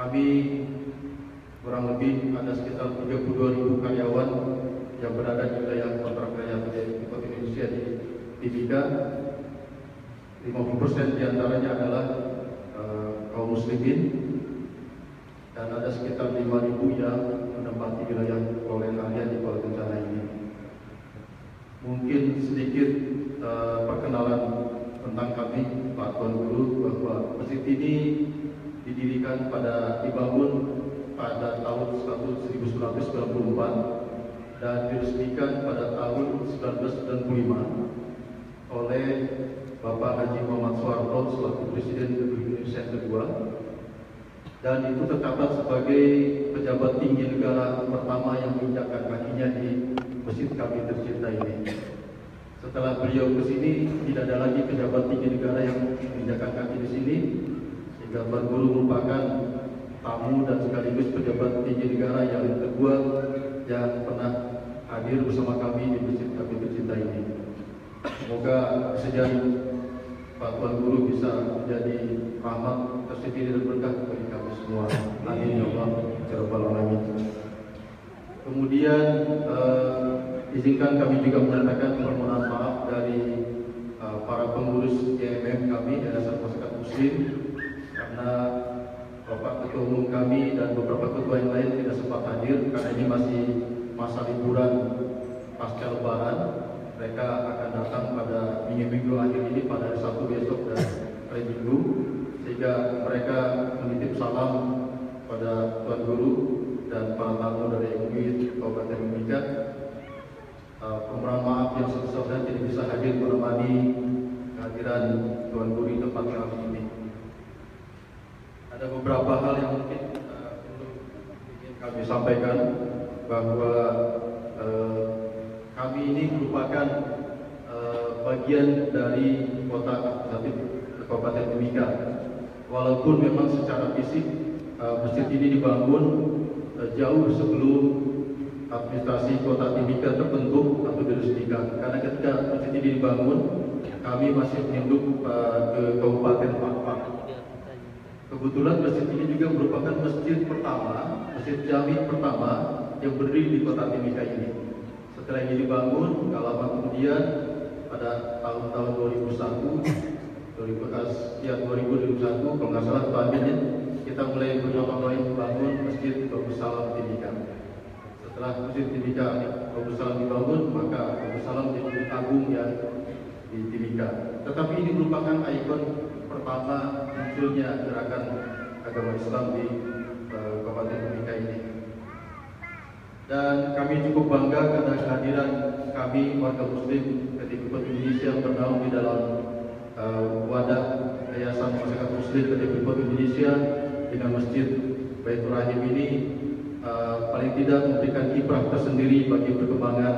kami kurang lebih ada sekitar 32 ribu karyawan yang berada di wilayah kontrak karya Freeport Indonesia di Timika. 50% di antaranya adalah uh, kaum muslimin dan ada sekitar 5 ribu yang menempati wilayah Kolej Karya di Kuala Kencana ini. Mungkin sedikit uh, perkenalan tentang kami Pak Tuan Guru bahwa masjid ini didirikan pada dibangun pada tahun 1994 dan diresmikan pada tahun 1995 oleh Bapak Haji Muhammad Soeharto selaku Presiden Republik Indonesia kedua dan itu tercatat sebagai pejabat tinggi negara pertama yang menginjakkan kakinya di masjid kami tercinta ini. Setelah beliau ke sini, tidak ada lagi pejabat tinggi negara yang menginjakkan kaki di sini, Tuan Guru merupakan tamu dan sekaligus pejabat tinggi negara yang kedua yang pernah hadir bersama kami di masjid kami tercinta ini. Semoga kesediaan Pak Tuan Guru bisa menjadi rahmat tersendiri dan berkah bagi kami semua. Amin ya Allah. Ya Rabbal Alamin. Kemudian uh, izinkan kami juga menyatakan permohonan maaf dari uh, para pengurus YMM kami Yayasan Masyarakat Muslim karena Bapak Ketua Umum kami dan beberapa ketua yang lain tidak sempat hadir karena ini masih masa liburan pasca Lebaran. Mereka akan datang pada minggu-minggu akhir ini pada hari Sabtu besok dan hari Minggu sehingga mereka menitip salam pada Tuan Guru dan para tamu dari MUI Kabupaten Mimika. Uh, permohonan maaf yang sebesar-besarnya tidak bisa hadir menemani kehadiran Tuan Guru di tempat kami ini. Ada beberapa hal yang mungkin uh, kami sampaikan bahwa uh, kami ini merupakan uh, bagian dari kota Kabupaten Mimika. Walaupun memang secara fisik uh, masjid ini dibangun uh, jauh sebelum administrasi kota Timika terbentuk atau diresmikan. Karena ketika masjid ini dibangun, kami masih menginduk uh, ke Kabupaten Pakpak. Kebetulan masjid ini juga merupakan masjid pertama, masjid jami pertama yang berdiri di kota Timika ini. Setelah ini dibangun, gak lama kemudian pada tahun-tahun 2001 2000, ya 2001 kalau nggak salah Pak ya, kita mulai bersama-sama membangun Masjid Bagus Salam Timika. Setelah Masjid Timika Bagus Salam dibangun, maka Bagus Salam menjadi agung yang di Timika. Tetapi ini merupakan ikon pertama munculnya gerakan agama Islam di uh, Kabupaten Timika ini. Dan kami cukup bangga karena kehadiran kami warga Muslim ketika Indonesia bernaung di dalam uh, wadah Yayasan Masyarakat Muslim dari Freeport Indonesia dengan Masjid Baitur Rahim ini uh, paling tidak memberikan kiprah tersendiri bagi perkembangan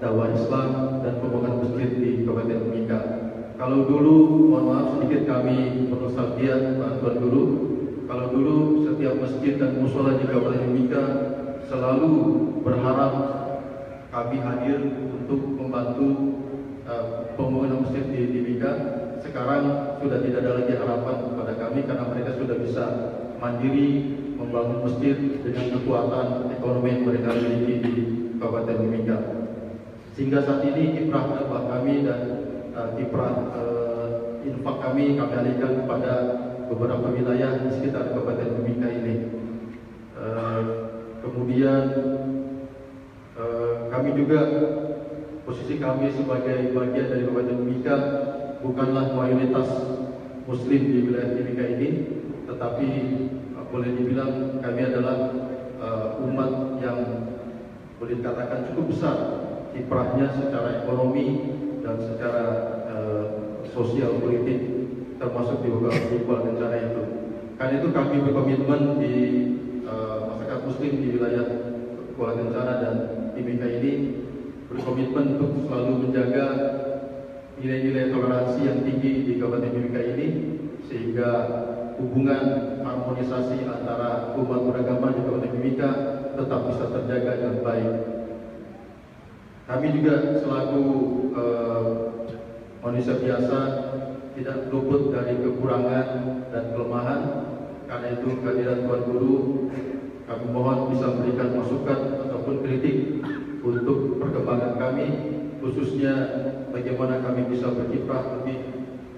dakwah Islam dan pembangunan masjid di Kabupaten Mimika. Kalau dulu, mohon maaf sedikit kami bernostalgia Tuan Guru, kalau dulu setiap masjid dan musola di Kabupaten Mimika selalu berharap kami hadir untuk membantu uh, pembangunan masjid di Timika sekarang sudah tidak ada lagi harapan kepada kami karena mereka sudah bisa mandiri membangun masjid dengan kekuatan ekonomi yang mereka miliki di Kabupaten Mimika. Sehingga saat ini kiprah kami dan uh, kiprah uh, infak kami kami alihkan kepada beberapa wilayah di sekitar Kabupaten Mimika ini. Uh, kemudian kami juga posisi kami sebagai bagian dari Kabupaten Mimika bukanlah mayoritas Muslim di wilayah Timika ini, tetapi boleh dibilang kami adalah uh, umat yang boleh dikatakan cukup besar kiprahnya secara ekonomi dan secara uh, sosial politik termasuk di beberapa Kencana itu. Karena itu kami berkomitmen di uh, masyarakat Muslim di wilayah Kuala Kencana dan Timika ini berkomitmen untuk selalu menjaga nilai-nilai toleransi yang tinggi di Kabupaten Mimika ini sehingga hubungan harmonisasi antara umat beragama di Kabupaten Mimika tetap bisa terjaga dengan baik. Kami juga selaku uh, manusia biasa tidak luput dari kekurangan dan kelemahan Karena itu kehadiran Tuan Guru kami mohon bisa memberikan masukan ataupun kritik untuk perkembangan kami khususnya bagaimana kami bisa berkiprah lebih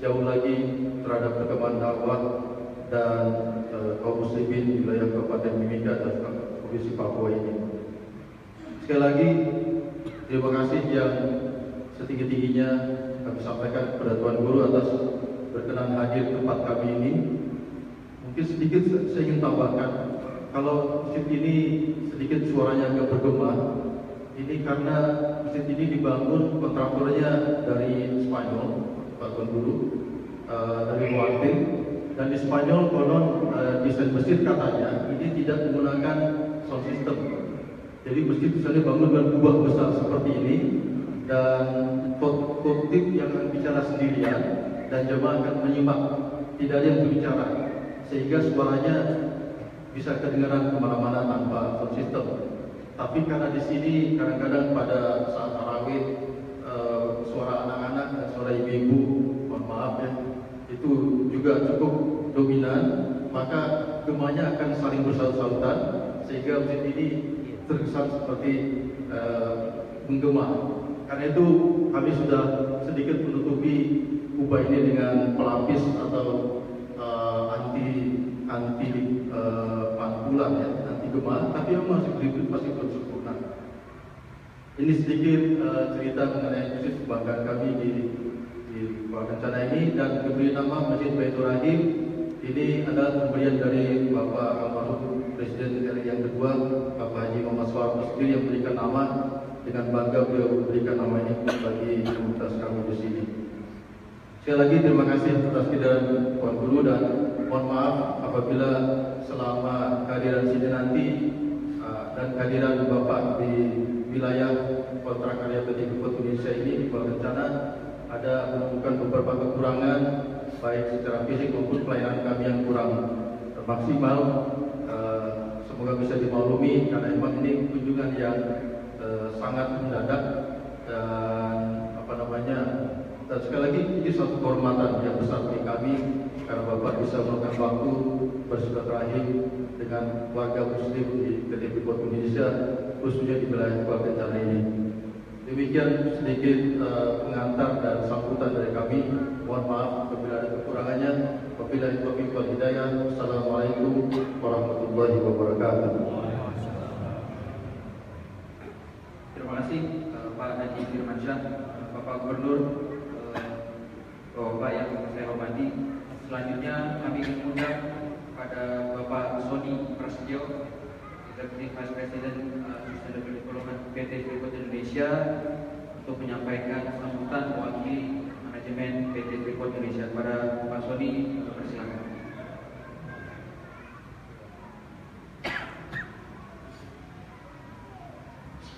jauh lagi terhadap perkembangan dakwah dan uh, kaum muslimin di wilayah Kabupaten Mimika dan Provinsi Papua ini. Sekali lagi terima kasih yang setinggi-tingginya kami sampaikan kepada Tuan Guru atas berkenan hadir tempat kami ini. Mungkin sedikit saya ingin tambahkan kalau masjid ini sedikit suaranya agak bergema, ini karena masjid ini dibangun kontraktornya dari Spanyol, Pak Tuan Guru, uh, dari Muatin, dan di Spanyol konon uh, desain masjid katanya ini tidak menggunakan sound system. Jadi masjid misalnya bangun dengan kubah besar seperti ini. Dan khotib yang akan bicara sendirian dan jemaah akan menyimak, tidak ada yang berbicara. Sehingga suaranya bisa kedengaran ke mana-mana tanpa sound. Tapi karena di sini kadang-kadang pada saat tarawih uh, suara anak-anak dan suara ibu-ibu, mohon maaf ya, itu juga cukup dominan, maka gemanya akan saling bersaut-sautan sehingga masjid ini terkesan seperti menggema. Karena itu kami sudah sedikit menutupi kubah ini dengan pelapis atau uh, anti anti uh, pantulan ya, anti gemah, tapi masih berikut masih belum sempurna. Ini sedikit cerita mengenai masjid kebanggaan kami di di Kencana ini dan diberi nama Masjid Baitur Rahim. Ini adalah pemberian dari Bapak almarhum Presiden RI yang kedua, Bapak Haji Muhammad Soeharto sendiri yang memberikan nama dengan bangga beliau memberikan nama ini bagi komunitas kami di sini. Sekali lagi terima kasih atas kehadiran Tuan Guru dan mohon maaf apabila selama kehadiran sini nanti uh, dan kehadiran Bapak di wilayah kontrak karya PT Freeport Indonesia ini di Pulau Kencana ada menemukan beberapa kekurangan baik secara fisik maupun pelayanan kami yang kurang maksimal uh, semoga bisa dimaklumi karena memang ini kunjungan yang uh, sangat mendadak dan apa namanya dan sekali lagi ini suatu kehormatan yang besar bagi kami karena Bapak bisa meluangkan waktu bersilaturahim dengan warga Muslim di PT Freeport Indonesia khususnya di wilayah Kencana ini. Demikian sedikit uh, pengantar dan sambutan dari kami. Mohon maaf apabila ada kekurangannya. Apabila itu hidayah. Assalamualaikum warahmatullahi wabarakatuh. Terima kasih uh, Pak Haji Firmansyah, Bapak Gubernur Bapak yang saya hormati, selanjutnya kami mengundang pada Bapak Sony Prasetyo, Executive Vice President Sustainable Development PT Freeport Indonesia untuk menyampaikan sambutan mewakili manajemen PT Freeport Indonesia. Pada Bapak Sony, persilakan.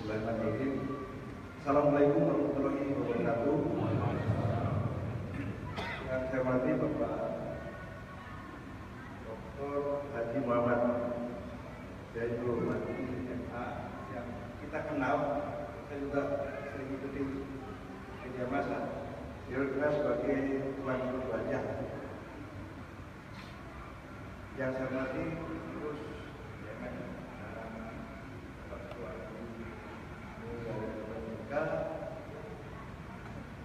Bismillahirrahmanirrahim. Assalamualaikum warahmatullahi wabarakatuh. Yang saya hormati Bapak Dr. Haji Muhammad Zainul Mati MA yang kita kenal, saya juga sering ikuti media massa. Dia sebagai tuan guru wajah. Yang saya hormati terus ya kan, Bapak Ketua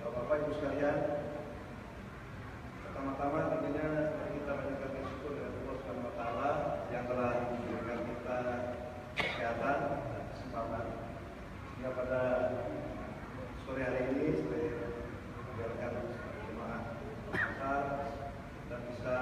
Bapak-Bapak Ibu sekalian, pertama-tama tentunya kita mengucapkan bersyukur kepada Allah Subhanahu wa taala yang telah memberikan kita kesehatan dan kesempatan. Sehingga pada sore hari ini saya menjalankan jemaah besar dan bisa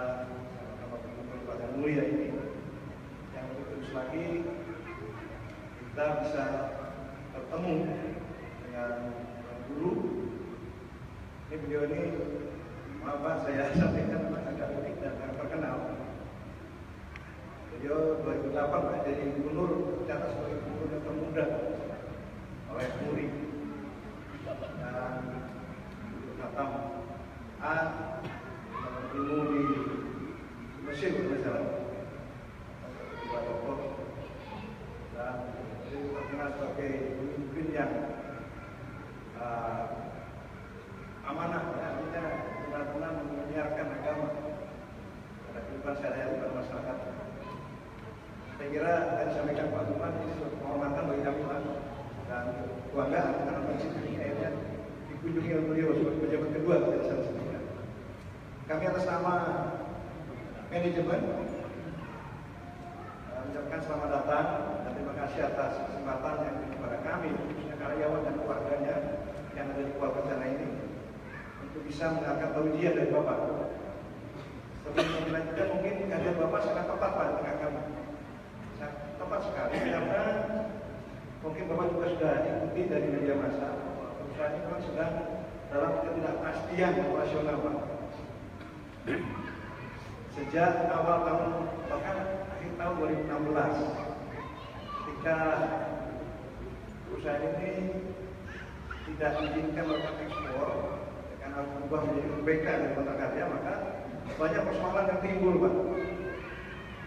timbul Pak.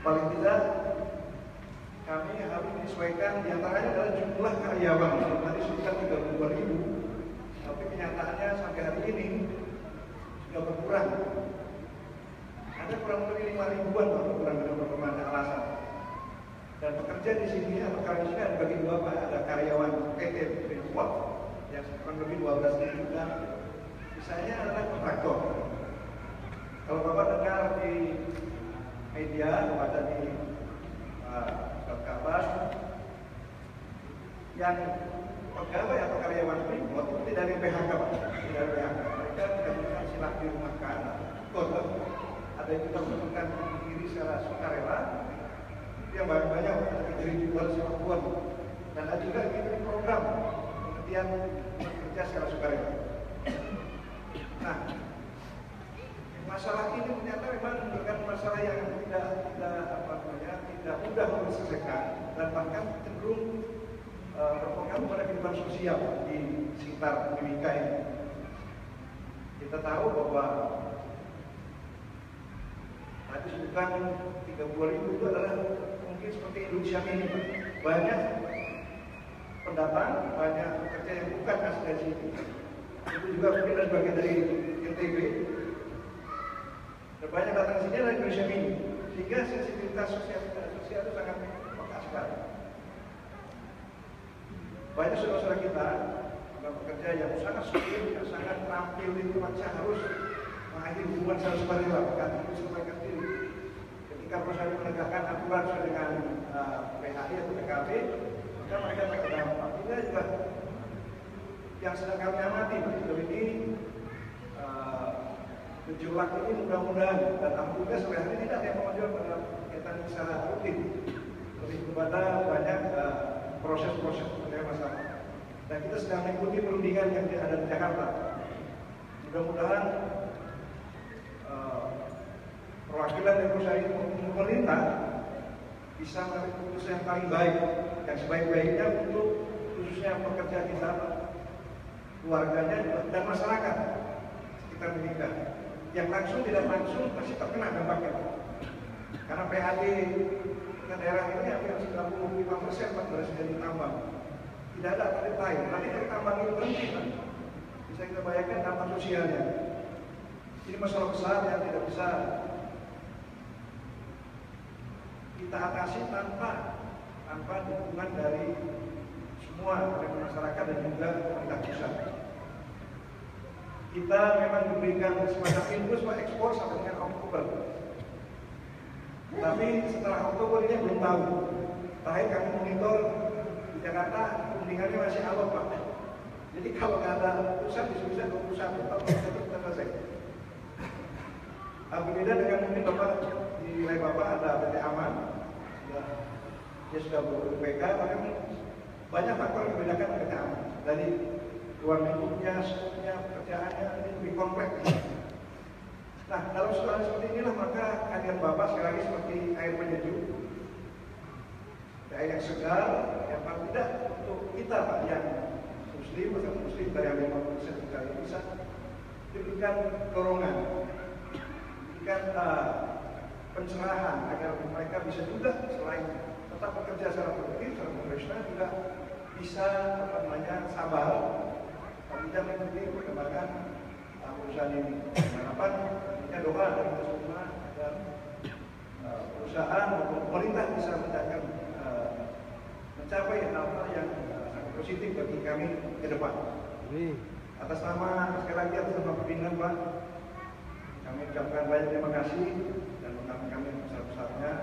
Paling tidak kami harus menyesuaikan di antaranya adalah jumlah karyawan tadi sudah 32 ribu tapi kenyataannya sampai hari ini sudah berkurang ada kurang lebih 5 ribuan Pak berkurang dengan berbagai alasan dan pekerja di sini atau karya sini ada bagi dua Pak ada karyawan PT Freeport yang kurang lebih 12 ribu dan sisanya adalah kontraktor kalau Bapak dengar di media baca di uh, kabar yang pegawai atau karyawan Freeport itu tidak dari PHK Pak, tidak dari PHK. Mereka tidak melakukan silah di rumah kota. Ada yang melakukan diri secara sukarela. Yang banyak-banyak menjadi jual sebuah dan ada juga ini program kemudian bekerja secara sukarela. Nah, masalah ini ternyata memang bukan masalah yang tidak tidak apa namanya tidak mudah diselesaikan dan bahkan cenderung uh, berpengaruh pada kehidupan sosial di sekitar Mimika ini. Kita tahu bahwa tadi sebutkan 30 ribu itu adalah mungkin seperti Indonesia ini banyak pendatang, banyak pekerja yang bukan asli sini. Itu juga mungkin ada bagian dari NTB, dan banyak datang sini adalah Indonesia ini sehingga sensitivitas sosial sosial itu sangat peka sekali banyak saudara-saudara kita pekerja yang sangat skill yang sangat terampil itu macam harus mengakhiri hubungan secara sukarela itu sampaikan diri ketika perusahaan menegakkan aturan sesuai dengan uh, PHI atau PKB maka mereka terdampak kita juga yang sedang kami amati begitu ini gejolak ini mudah-mudahan dan alhamdulillah sampai hari ini tidak ada yang pada kegiatan secara rutin. Lebih kepada banyak proses-proses uh, yang masalah dan kita sedang mengikuti perundingan yang ada di Jakarta. Mudah-mudahan uh, perwakilan dari perusahaan ini pemerintah bisa mengambil keputusan yang paling baik yang sebaik-baiknya untuk khususnya pekerja kita keluarganya dan masyarakat sekitar menikah yang langsung tidak langsung pasti terkena dampaknya. Karena PHD kita daerah ini hampir 95 persen berasal dari tambang. Tidak ada alternatif lain. Nanti dari tambang itu berhenti kan? Bisa kita bayangkan dampak sosialnya. Ini masalah besar yang tidak bisa kita atasi tanpa tanpa dukungan dari semua dari masyarakat dan juga pemerintah pusat kita memang diberikan semacam infus ekspor sampai dengan Oktober. Tapi setelah Oktober ini belum tahu. Terakhir kami monitor di Jakarta perundingannya masih alot pak. Jadi kalau nggak ada pusat bisa bisa 21 tahun kita selesai. Berbeda dengan mungkin bapak di wilayah bapak ada PT Aman, dia sudah ber-UPK, tapi banyak faktor yang membedakan PT Aman. Dari ruang lingkupnya, skopnya, pekerjaannya ini lebih kompleks. Nah, dalam situasi seperti inilah maka kehadiran Bapak sekali lagi seperti air penyejuk, air yang segar, yang paling tidak untuk kita Pak yang muslim atau muslim dari yang 50 persen juga bisa diberikan dorongan, diberikan uh, pencerahan agar mereka bisa juga selain tetap bekerja secara produktif, secara profesional juga bisa apa namanya sabar tidak mengikuti perkembangan uh, perusahaan ini. Harapan tentunya doa dari kita semua agar uh, perusahaan maupun pemerintah bisa menjaga mencapai hal-hal yang sangat positif bagi kami ke depan. Atas nama sekali lagi atas nama pimpinan Pak, kami ucapkan banyak terima kasih dan mengucapkan kami besar-besarnya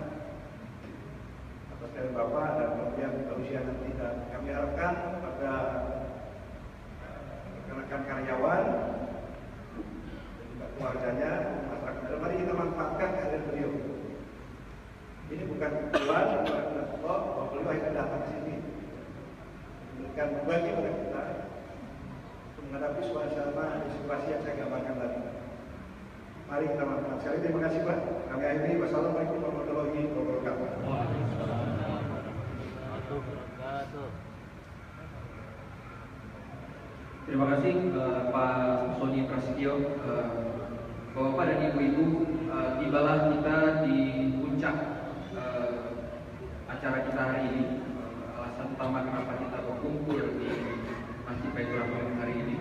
atas dari Bapak dan kemudian usia nanti dan kami harapkan pada rekan-rekan karyawan dan juga keluarganya, masyarakat. Mari kita manfaatkan kehadiran beliau. Ini bukan tujuan, bukan oh, bahwa beliau akan datang ke sini. Memberikan berbagi pada kita untuk menghadapi suasana situasi yang saya gambarkan tadi. Mari kita manfaatkan. Sekali terima kasih Pak. Kami akhiri. Wassalamualaikum warahmatullahi wabarakatuh. Terima kasih uh, Pak Sony Prasetyo, uh, Bapak dan Ibu-Ibu, uh, tibalah kita di puncak uh, acara kita hari ini. Uh, alasan utama kenapa kita berkumpul di Masjid Baitur Rahman hari ini.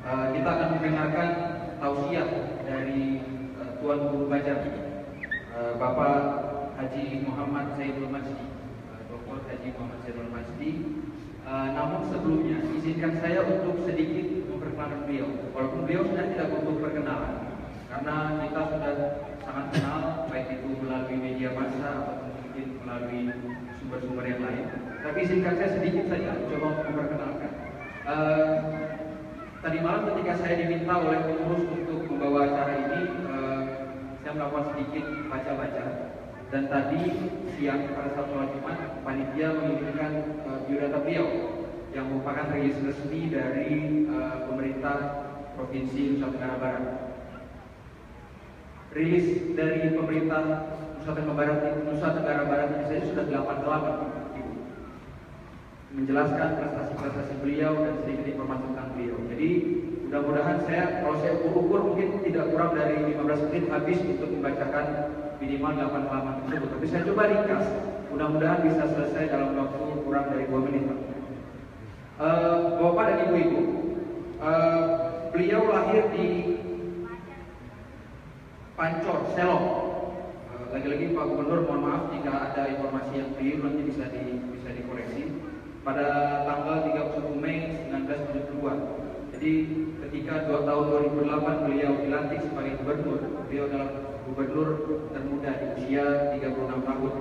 Uh, kita akan mendengarkan tausiah dari uh, Tuan Guru Bajar, uh, Bapak Haji Muhammad Zaidul Masdi, Dr. Haji Muhammad Zaidul Masdi Uh, namun sebelumnya, izinkan saya untuk sedikit memperkenalkan beliau. Walaupun beliau sudah tidak butuh perkenalan, karena kita sudah sangat kenal, baik itu melalui media massa atau mungkin melalui sumber-sumber yang lain. Tapi izinkan saya sedikit saja coba memperkenalkan. Uh, tadi malam ketika saya diminta oleh pengurus untuk membawa acara ini, uh, saya melakukan sedikit baca-baca dan tadi siang pada saat sholat Jumat panitia mengirimkan uh, biodata beliau yang merupakan rilis resmi dari uh, pemerintah provinsi Nusa Tenggara Barat. Rilis dari pemerintah Nusa Tenggara Barat Nusa Tenggara Barat ini saja sudah 8 halaman, Ibu. Menjelaskan prestasi-prestasi beliau dan sedikit informasi tentang beliau. Jadi mudah-mudahan saya kalau saya ukur-ukur mungkin tidak kurang dari 15 menit habis untuk membacakan minimal 8 halaman tersebut. Tapi saya coba ringkas. Mudah-mudahan bisa selesai dalam waktu kurang dari 2 menit. Uh, Bapak dan Ibu-ibu, uh, beliau lahir di Pancor, Selong. Uh, lagi-lagi Pak Gubernur, mohon maaf jika ada informasi yang keliru nanti bisa di, bisa dikoreksi. Pada tanggal 31 Mei 1972. Jadi ketika dua tahun 2008 beliau dilantik sebagai gubernur, beliau adalah gubernur termuda di usia 36 tahun.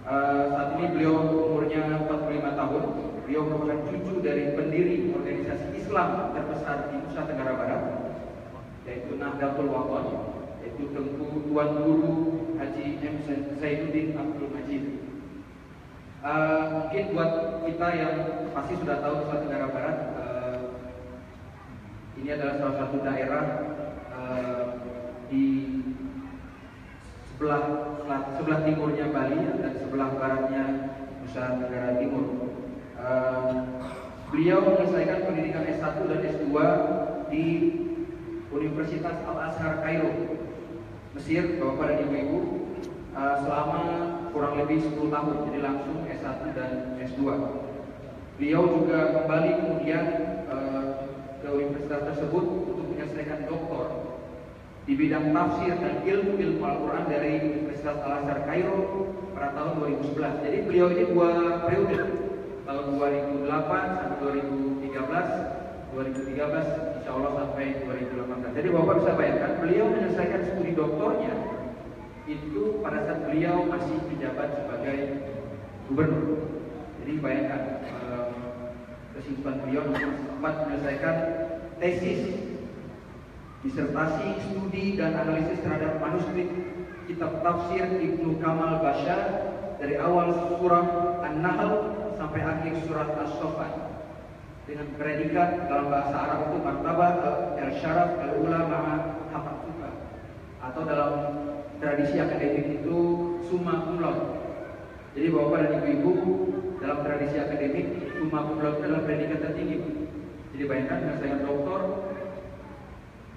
Uh, saat ini beliau umurnya 45 tahun. Beliau merupakan cucu dari pendiri organisasi Islam terbesar di Nusa Tenggara Barat, yaitu Nahdlatul Wathon, yaitu Tengku Tuan Guru Haji M. Zainuddin Abdul Majid. Uh, mungkin buat kita yang pasti sudah tahu Nusa Tenggara Barat, uh, ini adalah salah satu daerah uh, di sebelah sebelah timurnya Bali dan sebelah baratnya Nusa Tenggara Timur. Uh, beliau menyelesaikan pendidikan S1 dan S2 di Universitas Al Azhar Kairo, Mesir, Bapak dan Ibu-ibu, uh, selama kurang lebih 10 tahun, jadi langsung S1 dan S2. Beliau juga kembali kemudian uh, ke universitas tersebut untuk menyelesaikan doktor di bidang tafsir dan ilmu-ilmu Al-Quran dari Universitas Al-Azhar Kairo pada tahun 2011. Jadi beliau ini dua periode, tahun 2008 sampai 2013, 2013 insya Allah sampai 2018. Jadi Bapak bisa bayangkan, beliau menyelesaikan studi doktornya itu pada saat beliau masih menjabat sebagai gubernur. Jadi bayangkan eh, kesimpulan beliau sempat menyelesaikan tesis disertasi studi dan analisis terhadap manuskrip kitab tafsir Ibnu Kamal Bashar dari awal surah An-Nahl sampai akhir surat As-Saffat dengan predikat dalam bahasa Arab itu martabat al-syaraf al-ulama haqatuka atau dalam tradisi akademik itu summa cum. Jadi Bapak dan Ibu-ibu dalam tradisi akademik summa cum laude adalah predikat tertinggi. Jadi bayangkan menyelesaikan doktor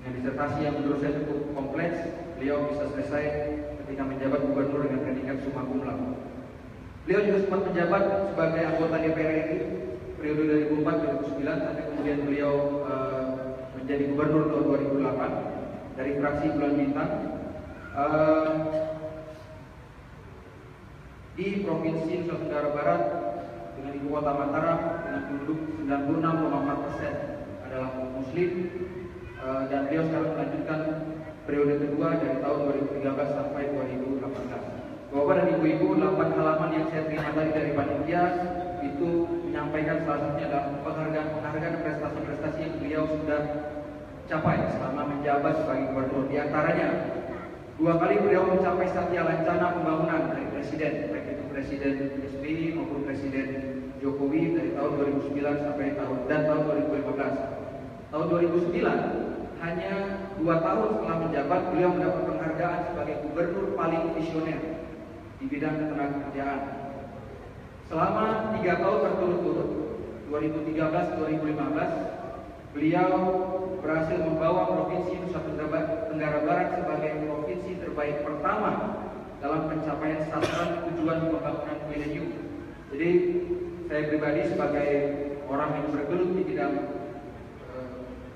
dengan disertasi yang menurut saya cukup kompleks, beliau bisa selesai ketika menjabat gubernur dengan predikat summa cum laude. Beliau juga sempat menjabat sebagai anggota DPR RI periode 2004-2009 sampai kemudian beliau uh, menjadi gubernur tahun 2008 dari fraksi Bulan Bintang uh, di Provinsi Nusa Tenggara Barat dengan ibu kota Mataram dengan penduduk 96,4 persen adalah muslim uh, dan beliau sekarang melanjutkan periode kedua dari tahun 2013 sampai 2018. Bapak dan Ibu-ibu, 8 halaman yang saya terima tadi dari panitia itu menyampaikan salah satunya adalah penghargaan-penghargaan prestasi-prestasi yang beliau sudah capai selama menjabat sebagai gubernur. Di antaranya, dua kali beliau mencapai satya lancana pembangunan dari presiden, baik itu Presiden SBY maupun Presiden Jokowi dari tahun 2009 sampai tahun dan tahun 2015. Tahun 2009 hanya dua tahun setelah menjabat beliau mendapat penghargaan sebagai gubernur paling visioner di bidang ketenagakerjaan. Selama tiga tahun berturut-turut 2013-2015 beliau berhasil membawa provinsi Nusa Tenggara Barat sebagai provinsi terbaik pertama dalam pencapaian sasaran tujuan pembangunan milenium. Jadi saya pribadi sebagai orang yang bergelut di bidang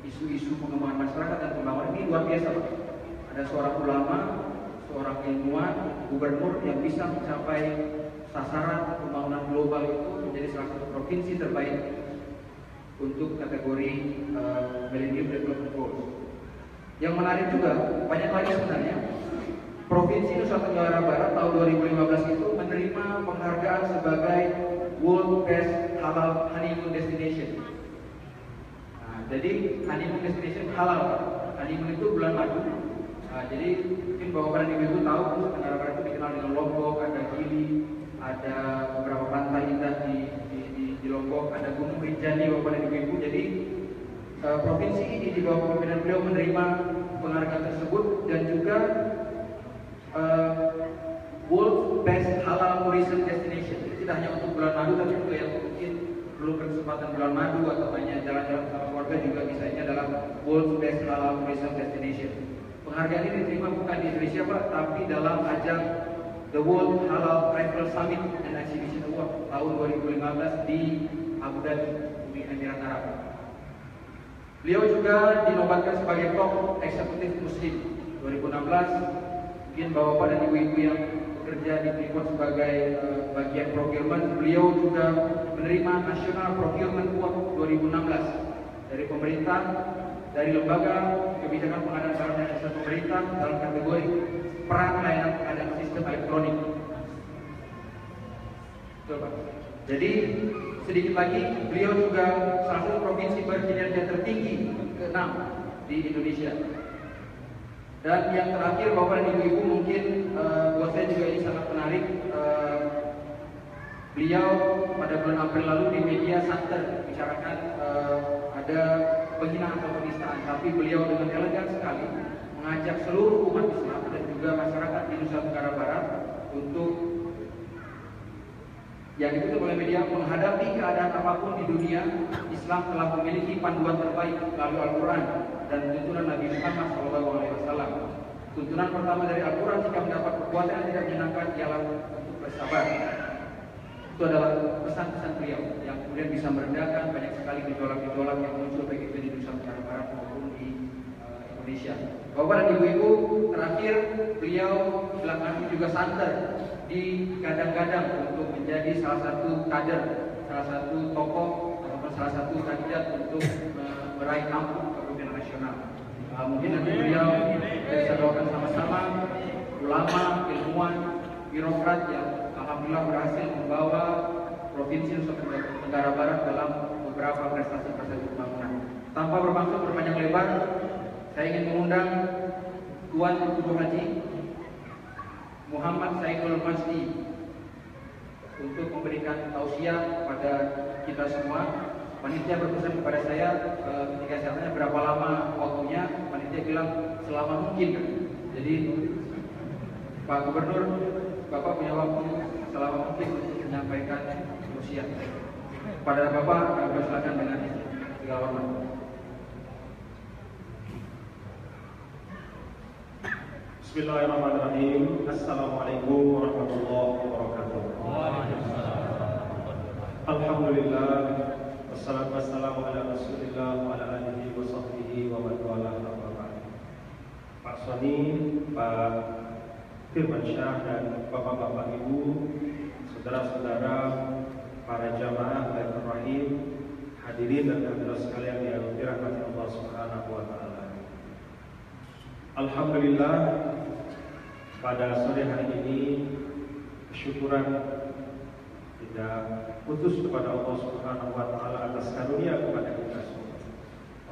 isu-isu pengembangan masyarakat dan pembangunan ini luar biasa Pak. Ada seorang ulama, seorang ilmuwan, gubernur yang bisa mencapai sasaran pembangunan global itu menjadi salah satu provinsi terbaik untuk kategori uh, Millennium Development Goals. Yang menarik juga, banyak lagi sebenarnya, Provinsi Nusa Tenggara Barat tahun 2015 itu menerima penghargaan sebagai World Best Halal Honeymoon Destination. Jadi honeymoon destination halal. Honeymoon itu bulan madu. Nah, jadi mungkin bapak dan ibu itu tahu Nusa Tenggara Barat itu dikenal dengan Lombok, ada Gili, ada beberapa pantai indah di, di, di, di Lombok, ada Gunung Rinjani bapak dan ibu. Jadi uh, provinsi ini di bawah kepemimpinan beliau menerima penghargaan tersebut dan juga uh, World Best Halal Tourism Destination. Tidak hanya untuk bulan madu, tapi juga yang mungkin perlu kesempatan bulan madu atau hanya jalan-jalan sama keluarga juga bisa ini adalah World Best Halal Tourism Destination. Penghargaan ini diterima bukan di Indonesia Pak, tapi dalam ajang The World Halal Travel Summit and Exhibition Award tahun 2015 di Abu Dhabi, Uni Emirat Arab. Beliau juga dinobatkan sebagai top eksekutif muslim 2016 mungkin bapak dan ibu-ibu yang bekerja di Freeport sebagai uh, bagian procurement, beliau juga menerima National Procurement Award 2016 dari pemerintah, dari lembaga kebijakan pengadaan barang dan jasa pemerintah dalam kategori peran layanan pengadaan sistem elektronik. Jadi sedikit lagi, beliau juga salah satu provinsi berkinerja tertinggi ke-6 di Indonesia. Dan yang terakhir Bapak dan Ibu-ibu mungkin uh, buat saya juga ini sangat menarik uh, Beliau pada bulan April lalu di media santer bicarakan uh, ada penghinaan atau penistaan Tapi beliau dengan elegan sekali mengajak seluruh umat Islam dan juga masyarakat di Nusa Tenggara Barat untuk yang dikutip oleh media menghadapi keadaan apa pun di dunia Islam telah memiliki panduan terbaik melalui Al-Quran dan tuntunan Nabi Muhammad SAW. Tuntunan pertama dari Al-Quran jika mendapat kekuatan yang tidak menyenangkan ialah bersabar. Itu adalah pesan-pesan beliau yang kemudian bisa meredakan banyak sekali gejolak-gejolak yang muncul baik itu di Nusa Tenggara Barat maupun di uh, Indonesia. Bapak dan Ibu-ibu, terakhir beliau belakangan juga santer di gadang-gadang untuk menjadi salah satu kader, salah satu tokoh ataupun salah satu kandidat untuk uh, meraih kampung nasional. Uh, mungkin nanti beliau bisa doakan sama-sama ulama, ilmuwan, birokrat yang alhamdulillah berhasil membawa provinsi Nusa Tenggara Barat dalam beberapa prestasi-prestasi pembangunan. Tanpa bermaksud berpanjang lebar, saya ingin mengundang Tuan Guru Haji Muhammad Saidul Masdi untuk memberikan tausiah kepada kita semua Panitia berpesan kepada saya e, ketika saya tanya berapa lama waktunya, panitia bilang selama mungkin. Jadi Pak Gubernur, Bapak punya waktu selama mungkin untuk menyampaikan usia. Pada Bapak, kami persilakan dengan segala hormat. Bismillahirrahmanirrahim. Assalamualaikum warahmatullahi wabarakatuh. Alhamdulillah Wassalatu wassalamu ala rasulillah wa ala alihi wa sahbihi wa man wala Pak Soni, Pak Firman Syah dan Bapak-Bapak Ibu, Saudara-saudara para jamaah dan rahim, hadirin dan hadirat sekalian yang dirahmati Allah Subhanahu wa taala. Alhamdulillah pada sore hari ini syukuran tidak putus kepada Allah Subhanahu wa taala atas karunia kepada kita semua.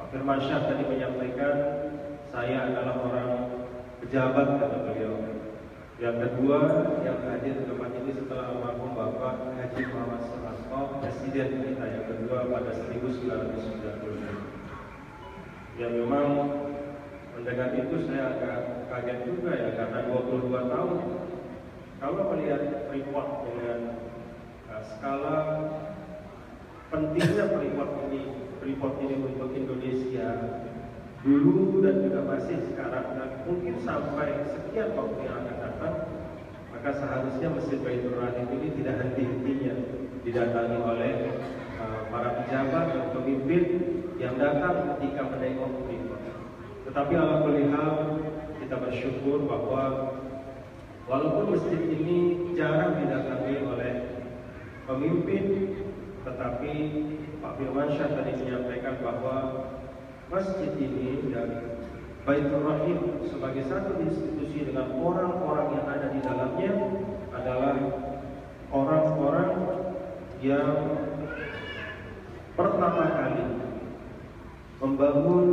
Pak Firman Syah tadi menyampaikan saya adalah orang pejabat kata beliau. Yang kedua yang hadir di tempat ini setelah almarhum Bapak Haji Muhammad Soeharto, Presiden kita yang kedua pada 1990. Yang memang mendengar itu saya agak kaget juga ya karena 22 tahun. Kalau melihat report dengan uh, skala pentingnya report ini, report ini untuk Indonesia dulu dan juga masih sekarang dan mungkin sampai sekian waktu yang akan datang maka seharusnya Masjid Baitur Rahim ini tidak henti-hentinya didatangi oleh uh, para pejabat dan pemimpin yang datang ketika menengok report. Tetapi alhamdulillah kita bersyukur bahwa walaupun masjid ini jarang didatangi oleh pemimpin, tetapi Pak Firman Syah tadi menyampaikan bahwa masjid ini dan Baitur Rahim sebagai satu institusi dengan orang-orang yang ada di dalamnya adalah orang-orang yang pertama kali membangun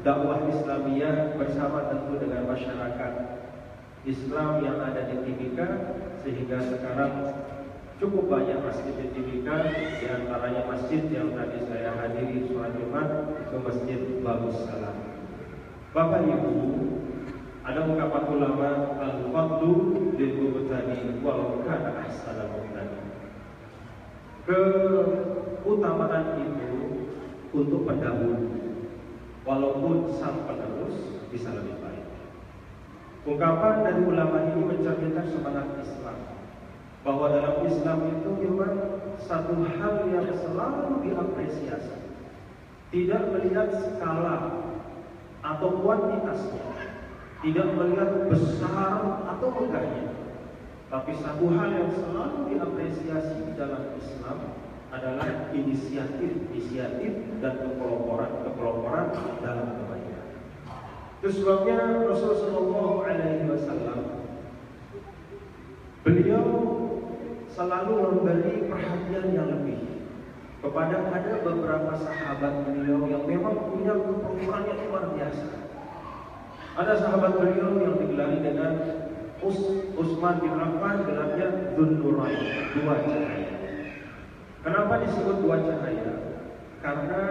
dakwah Islamiyah bersama tentu dengan masyarakat Islam yang ada di Timika sehingga sekarang cukup banyak masjid di Timika di antaranya masjid yang tadi saya hadiri sholat Jumat itu masjid Bagus Salam. Bapak Ibu, ada ungkapan ulama al-fadlu lil mubtadi walau kana mubtadi. Keutamaan itu untuk pendahulu walaupun sang penerus bisa lebih baik. Ungkapan dari ulama ini mencerminkan semangat Islam bahwa dalam Islam itu memang satu hal yang selalu diapresiasi. Tidak melihat skala atau kuantitasnya, tidak melihat besar atau megahnya, tapi satu hal yang selalu diapresiasi di dalam Islam adalah inisiatif-inisiatif dan kepeloporan-kepeloporan dalam kebaikan. Itu sebabnya Rasulullah Alaihi Wasallam beliau selalu memberi perhatian yang lebih kepada ada beberapa sahabat beliau yang memang punya kepeloporan yang luar biasa. Ada sahabat beliau yang digelari dengan Us Usman bin Affan gelarnya Dzunurain, dua cahaya. Kenapa disebut dua cahaya? Karena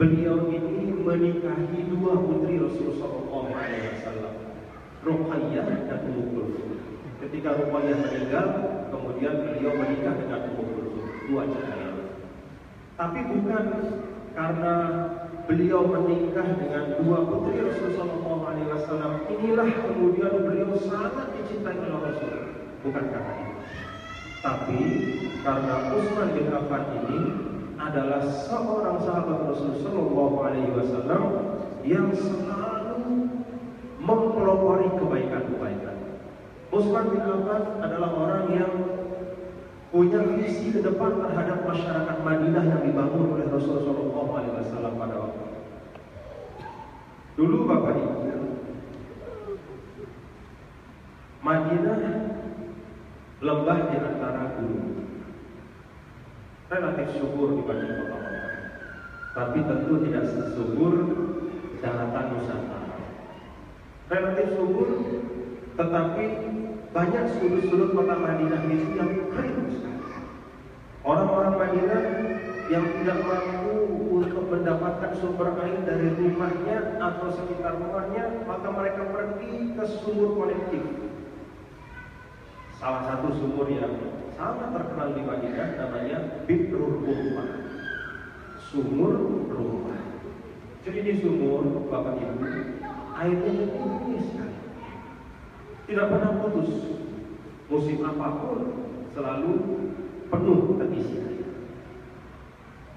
beliau ini menikahi dua putri Rasulullah SAW, Ruqayyah dan Ummu. Ketika Ruqayyah meninggal, kemudian beliau menikah dengan Ummu dua cahaya. Tapi bukan karena beliau menikah dengan dua putri Rasulullah SAW inilah kemudian beliau sangat dicintai oleh Rasul, bukan karena itu. Tapi karena Utsman bin Affan ini adalah seorang sahabat Rasul Shallallahu Alaihi Wasallam yang selalu mempelopori kebaikan-kebaikan. Utsman bin Affan adalah orang yang punya visi ke depan terhadap masyarakat Madinah yang dibangun oleh Rasul Shallallahu Alaihi Wasallam pada waktu itu. Dulu Bapak Ibu, Madinah lembah di antara gunung. Relatif subur dibanding kota-kota. Tapi tentu tidak sesubur daratan Nusantara. Relatif subur, tetapi banyak sudut-sudut kota Madinah itu yang kering. Orang-orang Madinah yang tidak mampu untuk mendapatkan sumber air dari rumahnya atau sekitar rumahnya, maka mereka pergi ke sumur kolektif salah satu sumur yang sangat terkenal di Madinah namanya Bitrul Rumah. Sumur rumah. Jadi di sumur, Bapak Ibu, airnya tinggi sekali. Tidak pernah putus. Musim apa pun selalu penuh terisi.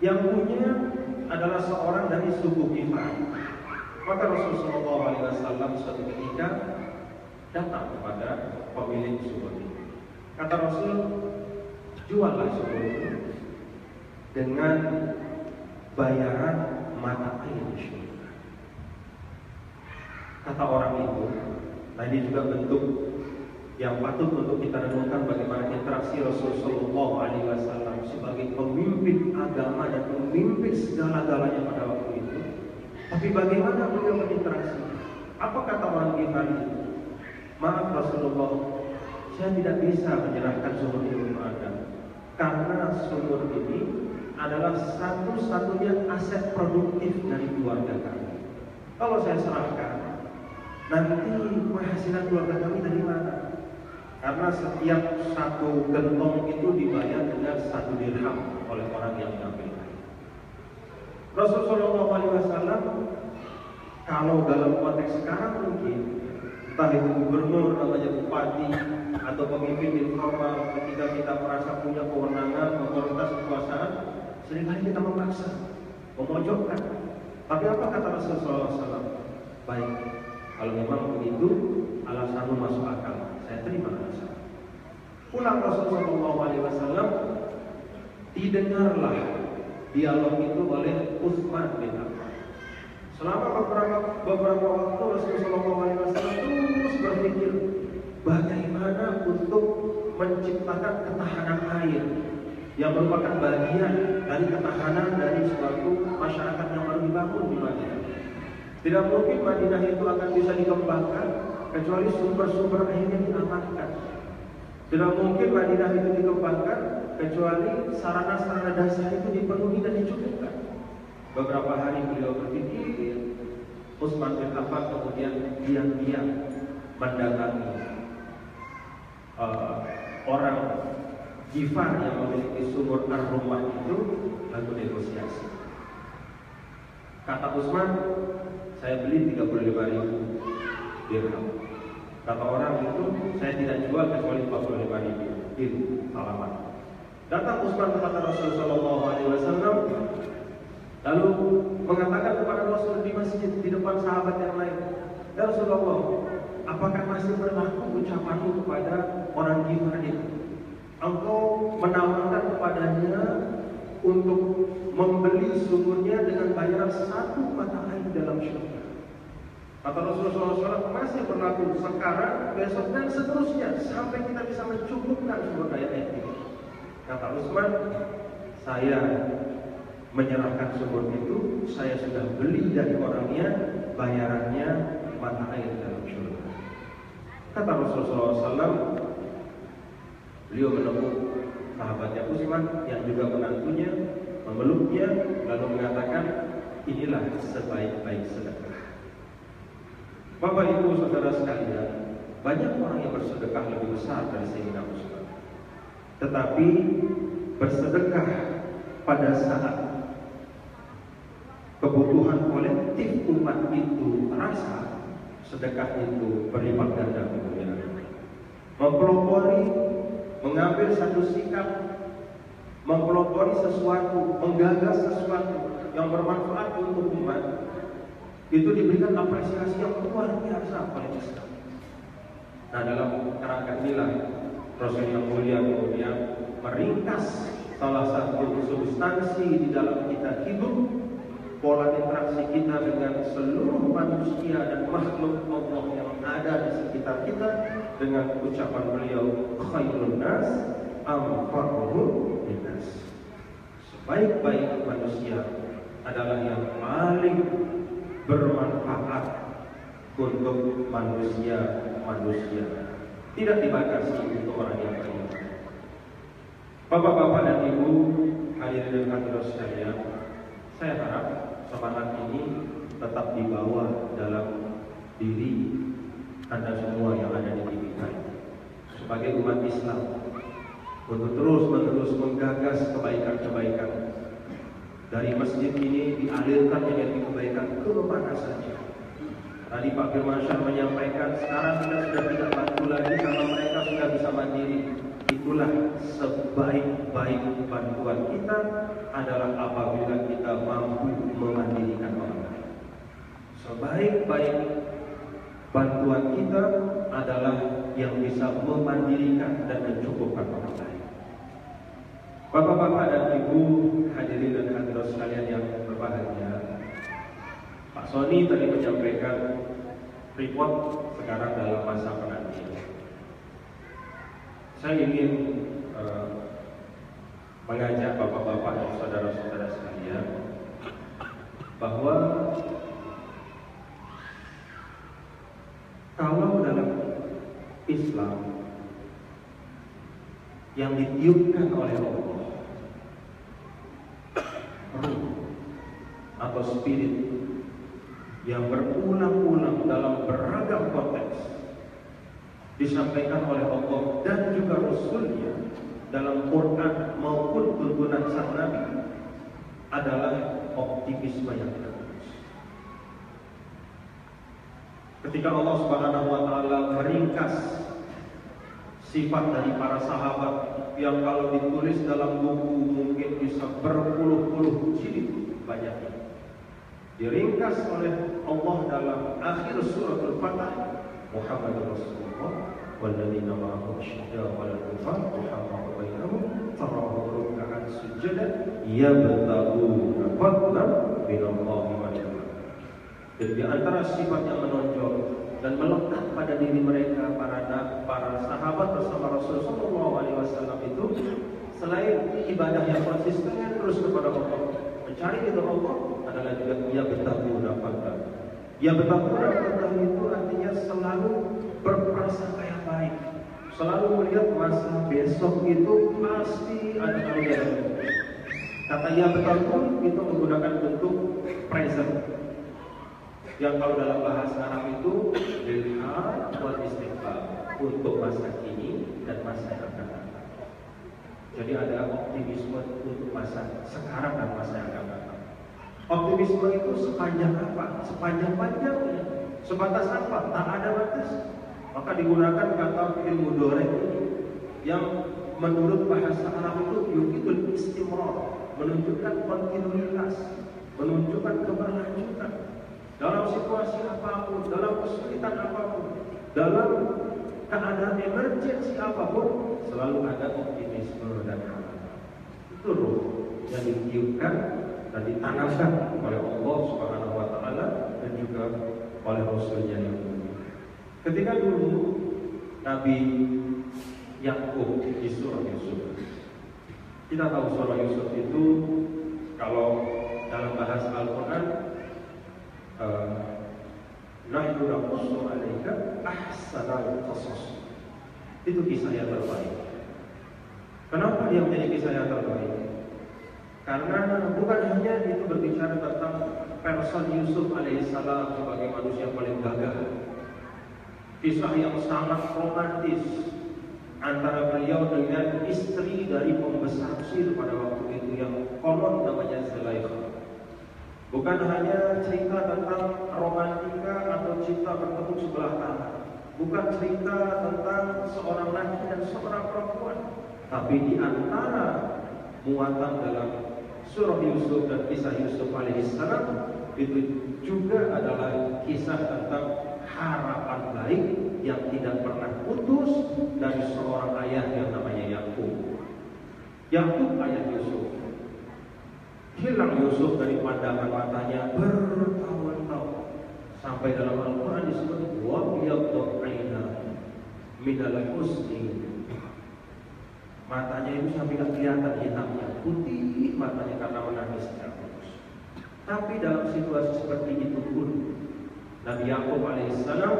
Yang punya adalah seorang dari suku Gifar. Maka Rasulullah SAW suatu ketika datang kepada pemilik sumur ini. Kata Rasul, juallah sumur dengan bayaran mata air di surga. Kata orang itu, nah ini juga bentuk yang patut untuk kita renungkan bagaimana interaksi Rasulullah SAW sebagai pemimpin agama dan pemimpin segala-galanya pada waktu itu. Tapi bagaimana beliau berinteraksi? Apa kata orang Ghifari itu? Maaf Rasulullah, saya tidak bisa menyerahkan sumur ini kepada karena sumur ini adalah satu-satunya aset produktif dari keluarga kami. Kalau saya serahkan, nanti penghasilan keluarga kami dari mana? Karena setiap satu gentong itu dibayar dengan satu dirham oleh orang yang mengambil Rasulullah SAW kalau dalam konteks sekarang mungkin entah itu gubernur namanya bupati atau pemimpin informal ketika kita merasa punya kewenangan otoritas kekuasaan sering kali kita memaksa memojokkan. Tapi apa kata Rasulullah SAW? Baik kalau memang begitu alasanmu masuk akal saya terima alasan. Pulang Rasulullah SAW didengarlah dialog itu oleh Utsman bin Affan. Selama beberapa beberapa waktu Rasulullah SAW terus berpikir bagaimana untuk menciptakan ketahanan air yang merupakan bagian dari ketahanan dari suatu masyarakat yang baru dibangun di Madinah. Tidak mungkin Madinah itu akan bisa dikembangkan kecuali sumber-sumber airnya diamankan. Tidak mungkin Madinah itu dikembangkan kecuali sarana-sarana dasar itu dipenuhi dan dicukupkan. Beberapa hari beliau berpikir, Utsman bin Affan kemudian diam-diam mendatangi uh, orang Gifar yang memiliki sumur ar-rumah itu lalu negosiasi. Kata Usman, saya beli 35 ribu dirham. Kata orang itu, saya tidak jual kecuali 45 ribu. Itu alamat. Datang Utsman kepada Rasulullah SAW, lalu mengatakan kepada Rasul di masjid di depan sahabat yang lain, Ya Rasulullah, apakah masih berlaku ucapanmu kepada orang Gifar itu? Engkau menawarkan kepadanya untuk membeli sumurnya dengan bayaran satu mata air dalam syurga. Kata Rasulullah SAW masih berlaku sekarang, besok dan seterusnya sampai kita bisa mencukupkan sumber daya air ini. Kata Utsman, saya menyerahkan sumur itu, saya sudah beli dari orangnya, bayarannya mata air dalam surga. Kata Rasulullah SAW, beliau menemui sahabatnya Utsman yang juga menantunya, memeluknya, lalu mengatakan, inilah sebaik-baik sedekah. Bapak Ibu Saudara sekalian, banyak orang yang bersedekah lebih besar dari Sayyidina Utsman. Tetapi bersedekah pada saat kebutuhan kolektif umat itu terasa, sedekah itu berlipat ganda kemuliaan. Mempelopori, mengambil satu sikap, mempelopori sesuatu, menggagas sesuatu yang bermanfaat untuk umat itu diberikan apresiasi yang luar biasa oleh Islam. Nah dalam kerangka inilah Rasul yang mulia kemudian meringkas salah satu substansi di dalam kita hidup pola interaksi kita dengan seluruh manusia dan makhluk Allah yang ada di sekitar kita dengan ucapan beliau khairun nas anfa'uhum linnas sebaik-baik manusia adalah yang paling bermanfaat untuk manusia-manusia. Tidak dibatasi untuk orang yang beriman. Bapak-bapak dan ibu, hadirin dan hadirat sekalian, saya harap semangat ini tetap dibawa dalam diri anda semua yang ada di kita sebagai umat Islam untuk terus menerus menggagas kebaikan-kebaikan dari masjid ini dialirkan menjadi kebaikan ke mana saja. Tadi Pak Firmansyah menyampaikan sekarang kita sudah tidak bantu lagi sama mereka sudah bisa mandiri. Itulah sebaik-baik bantuan kita adalah apabila kita mampu memandirikan orang lain. Sebaik-baik bantuan kita adalah yang bisa memandirikan dan mencukupkan orang lain. Sony tadi menyampaikan report sekarang dalam masa penantian. Saya ingin uh, mengajak bapak-bapak dan saudara-saudara sekalian bahwa kalau dalam Islam yang ditiupkan oleh Allah atau spirit yang berulang-ulang dalam beragam konteks disampaikan oleh Allah dan juga Rasulnya dalam Quran maupun tuntunan sang Nabi adalah optimisme yang terus. Ketika Allah Subhanahu wa taala meringkas sifat dari para sahabat yang kalau ditulis dalam buku mungkin bisa berpuluh-puluh jilid banyaknya Diringkas oleh Allah dalam akhir surat Al-Fatah Muhammad Rasulullah والذين معه أشداء على الكفار رحماء بينهم تراهم ركعا سجدا يبتغون فضلا من الله وجهه Dan di antara sifat yang menonjol dan melekat pada diri mereka para para sahabat bersama Rasulullah SAW itu selain ibadah yang konsisten terus kepada Allah mencari ridho Allah adalah juga ia bertabu dapatkan. Ia bertabu dapatkan itu artinya selalu berprasangka yang baik, selalu melihat masa besok itu pasti ada kejadian. Kata ia bertabu itu menggunakan bentuk present yang kalau dalam bahasa Arab itu bilhar wal istiqbal untuk masa kini dan masa yang akan datang. Jadi ada optimisme untuk masa sekarang dan masa yang akan datang. Optimisme itu sepanjang apa? Sepanjang panjangnya. Sebatas apa? Tak ada batas. Maka digunakan kata ilmu dorek yang menurut bahasa Arab itu yukidul istimrar, menunjukkan kontinuitas, menunjukkan keberlanjutan dalam situasi apa pun, dalam kesulitan apa pun, dalam keadaan emergensi apa pun, selalu ada optimisme dan harapan. Itu roh yang ditiupkan dan ditanamkan oleh Allah Subhanahu wa taala dan juga oleh Rasulnya yang mulia. Ketika dulu Nabi Yakub di surah Yusuf. Kita tahu surah Yusuf itu kalau dalam bahasa Al-Qur'an qasas. Itu kisah yang terbaik. Kenapa dia menjadi kisah yang terbaik? Karena bukan hanya itu berbicara tentang person Yusuf alaihissalam sebagai manusia paling gagah. Kisah yang sangat romantis antara beliau dengan istri dari pembesar Mesir pada waktu itu yang konon namanya Zulaikha. Bukan hanya cerita tentang romantika atau cinta bertepuk sebelah tangan. Bukan cerita tentang seorang laki dan seorang perempuan. Tapi di antara muatan dalam surah Yusuf dan kisah Yusuf alaihissalam itu juga adalah kisah tentang harapan baik yang tidak pernah putus dari seorang ayah yang namanya Yakub. Yakub ayah Yusuf hilang Yusuf dari pandangan matanya bertahun-tahun sampai dalam Al-Quran disebut wa aina minal husni matanya itu sampai tidak kelihatan hitamnya putih matanya karena menangis terus tapi dalam situasi seperti itu pun Nabi Yakub alaihissalam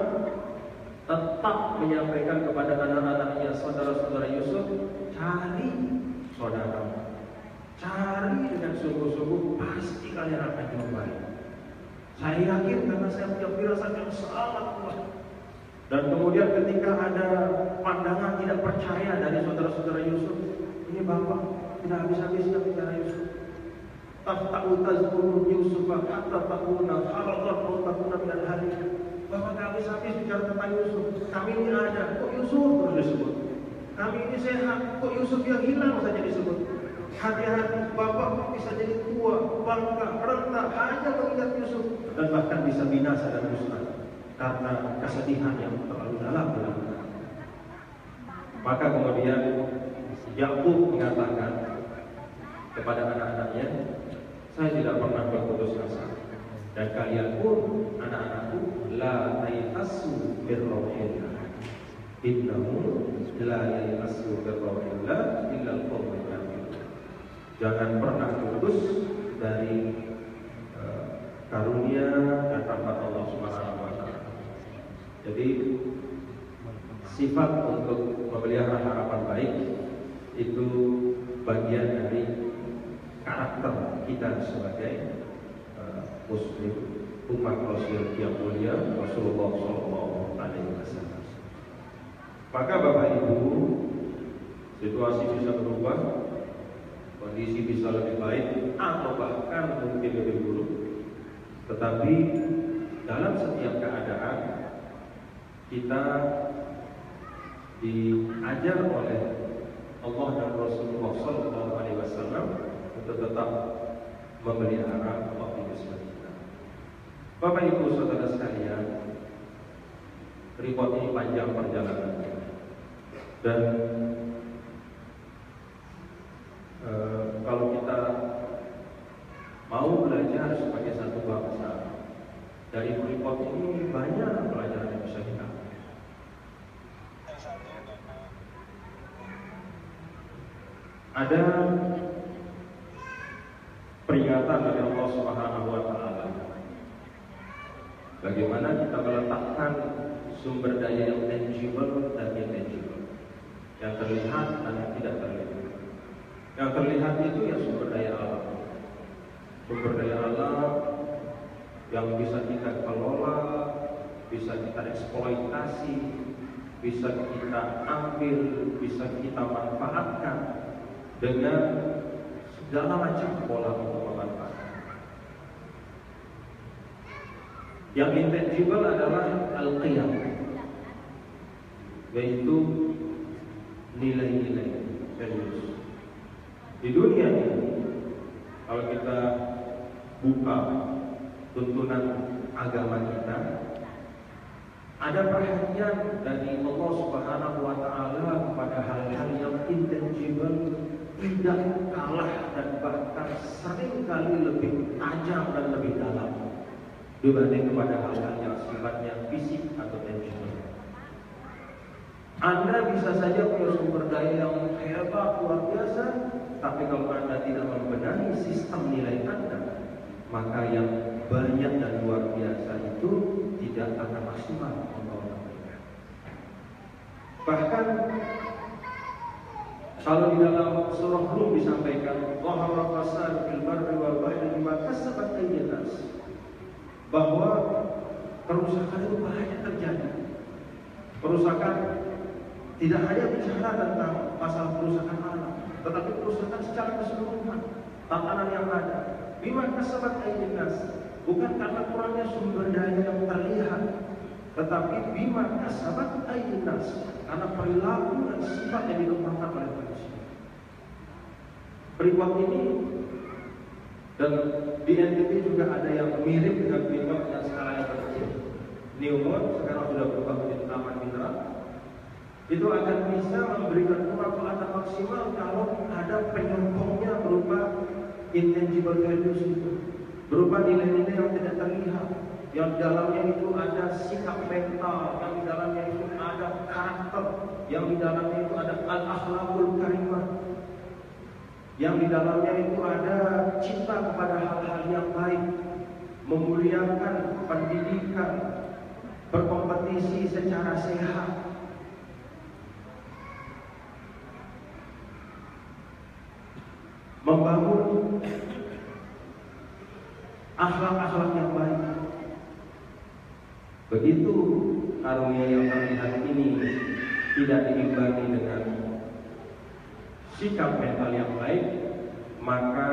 tetap menyampaikan kepada anak-anaknya saudara-saudara Yusuf cari saudara Cari dengan sungguh-sungguh pasti kalian akan jumpai. Saya yakin karena saya punya firasat yang sangat kuat. Dan kemudian ketika ada pandangan tidak percaya dari saudara-saudara Yusuf, ini bapak tidak habis-habisnya bicara Yusuf. Tafta'u tazkuru Yusuf hatta takuna harakat atau takuna minal hari. Bapak tidak habis-habis bicara tentang Yusuf. Kami ini ada, kok Yusuf terus disebut. Kami ini sehat, kok Yusuf yang hilang saja disebut. Hati-hati bapak bisa jadi tua, bangka, renta hanya mengingat Yusuf dan bahkan bisa binasa dan musnah karena kesedihan yang terlalu dalam dalam maka kemudian Yakub mengatakan kepada anak-anaknya, saya tidak pernah berputus asa. dan kalian pun anak-anakku la tayasu birrauhillah. Innahu la yayasu birrauhillah illa kafirun jangan pernah putus dari uh, karunia dan rahmat Allah Subhanahu jadi sifat untuk memelihara harapan baik itu bagian dari karakter kita sebagai uh, muslim umat Rasul yang mulia Rasulullah Shallallahu Alaihi Wasallam. Maka Bapak Ibu, situasi bisa berubah, kondisi bisa lebih baik atau bahkan mungkin lebih buruk. Tetapi dalam setiap keadaan kita diajar oleh Allah dan Rasulullah Sallallahu Alaihi Wasallam untuk tetap memelihara optimisme kita. Bapak Ibu Saudara sekalian, report ini panjang perjalanannya dan e, kalau kita mau belajar sebagai satu bangsa dari report ini banyak pelajaran yang bisa kita ada peringatan dari Allah Subhanahu wa taala. Bagaimana kita meletakkan sumber daya yang tangible dan intangible. Yang terlihat dan yang tidak terlihat. Yang terlihat itu ya sumber daya alam. Sumber daya alam yang bisa kita kelola, bisa kita eksploitasi, bisa kita ambil, bisa kita manfaatkan dengan segala macam pola memanfaatkan. Yang intangible adalah al-qiyam, yaitu nilai-nilai serius. Di dunia ini, kalau kita buka tuntunan agama kita, ada perhatian dari Allah Subhanahu wa taala kepada hal-hal yang intangible tidak kalah dan bahkan sering kali lebih tajam dan lebih dalam dibanding kepada hal-hal yang sifatnya fisik atau tangible. Anda bisa saja punya sumber daya yang hebat luar biasa, tapi kalau Anda tidak membenahi sistem nilai Anda, maka yang banyak dan luar biasa itu tidak akan maksimal membawa kebaikan. Bahkan kalau di dalam surah Rum disampaikan Zahara fasad fil barri wal bahri bima kasabat ayyanas bahwa kerusakan itu banyak terjadi. Kerusakan tidak hanya bicara tentang masalah kerusakan alam, tetapi kerusakan secara keseluruhan, tatanan yang ada. Bima kasabat ayyanas bukan karena kurangnya sumber daya yang terlihat, tetapi bima kasabat ayyanas karena perilaku dan sifat yang dikembangkan oleh manusia. Periwak ini dan di NTT juga ada yang mirip dengan periwak yang skalanya kecil. Newmont sekarang sudah berubah menjadi taman mineral. Itu akan bisa memberikan pemanfaatan maksimal kalau ada penyokongnya berupa intangible values itu, berupa nilai-nilai yang tidak terlihat, yang di dalamnya itu ada sikap mental, yang di dalamnya itu ada karakter, yang di dalamnya itu ada al-akhlakul karimah, yang di dalamnya itu ada cinta kepada hal-hal yang baik, memuliakan pendidikan, berkompetisi secara sehat. Membangun akhlak-akhlak yang baik. Begitu karunia yang terlihat ini tidak diimbangi dengan sikap mental yang baik, maka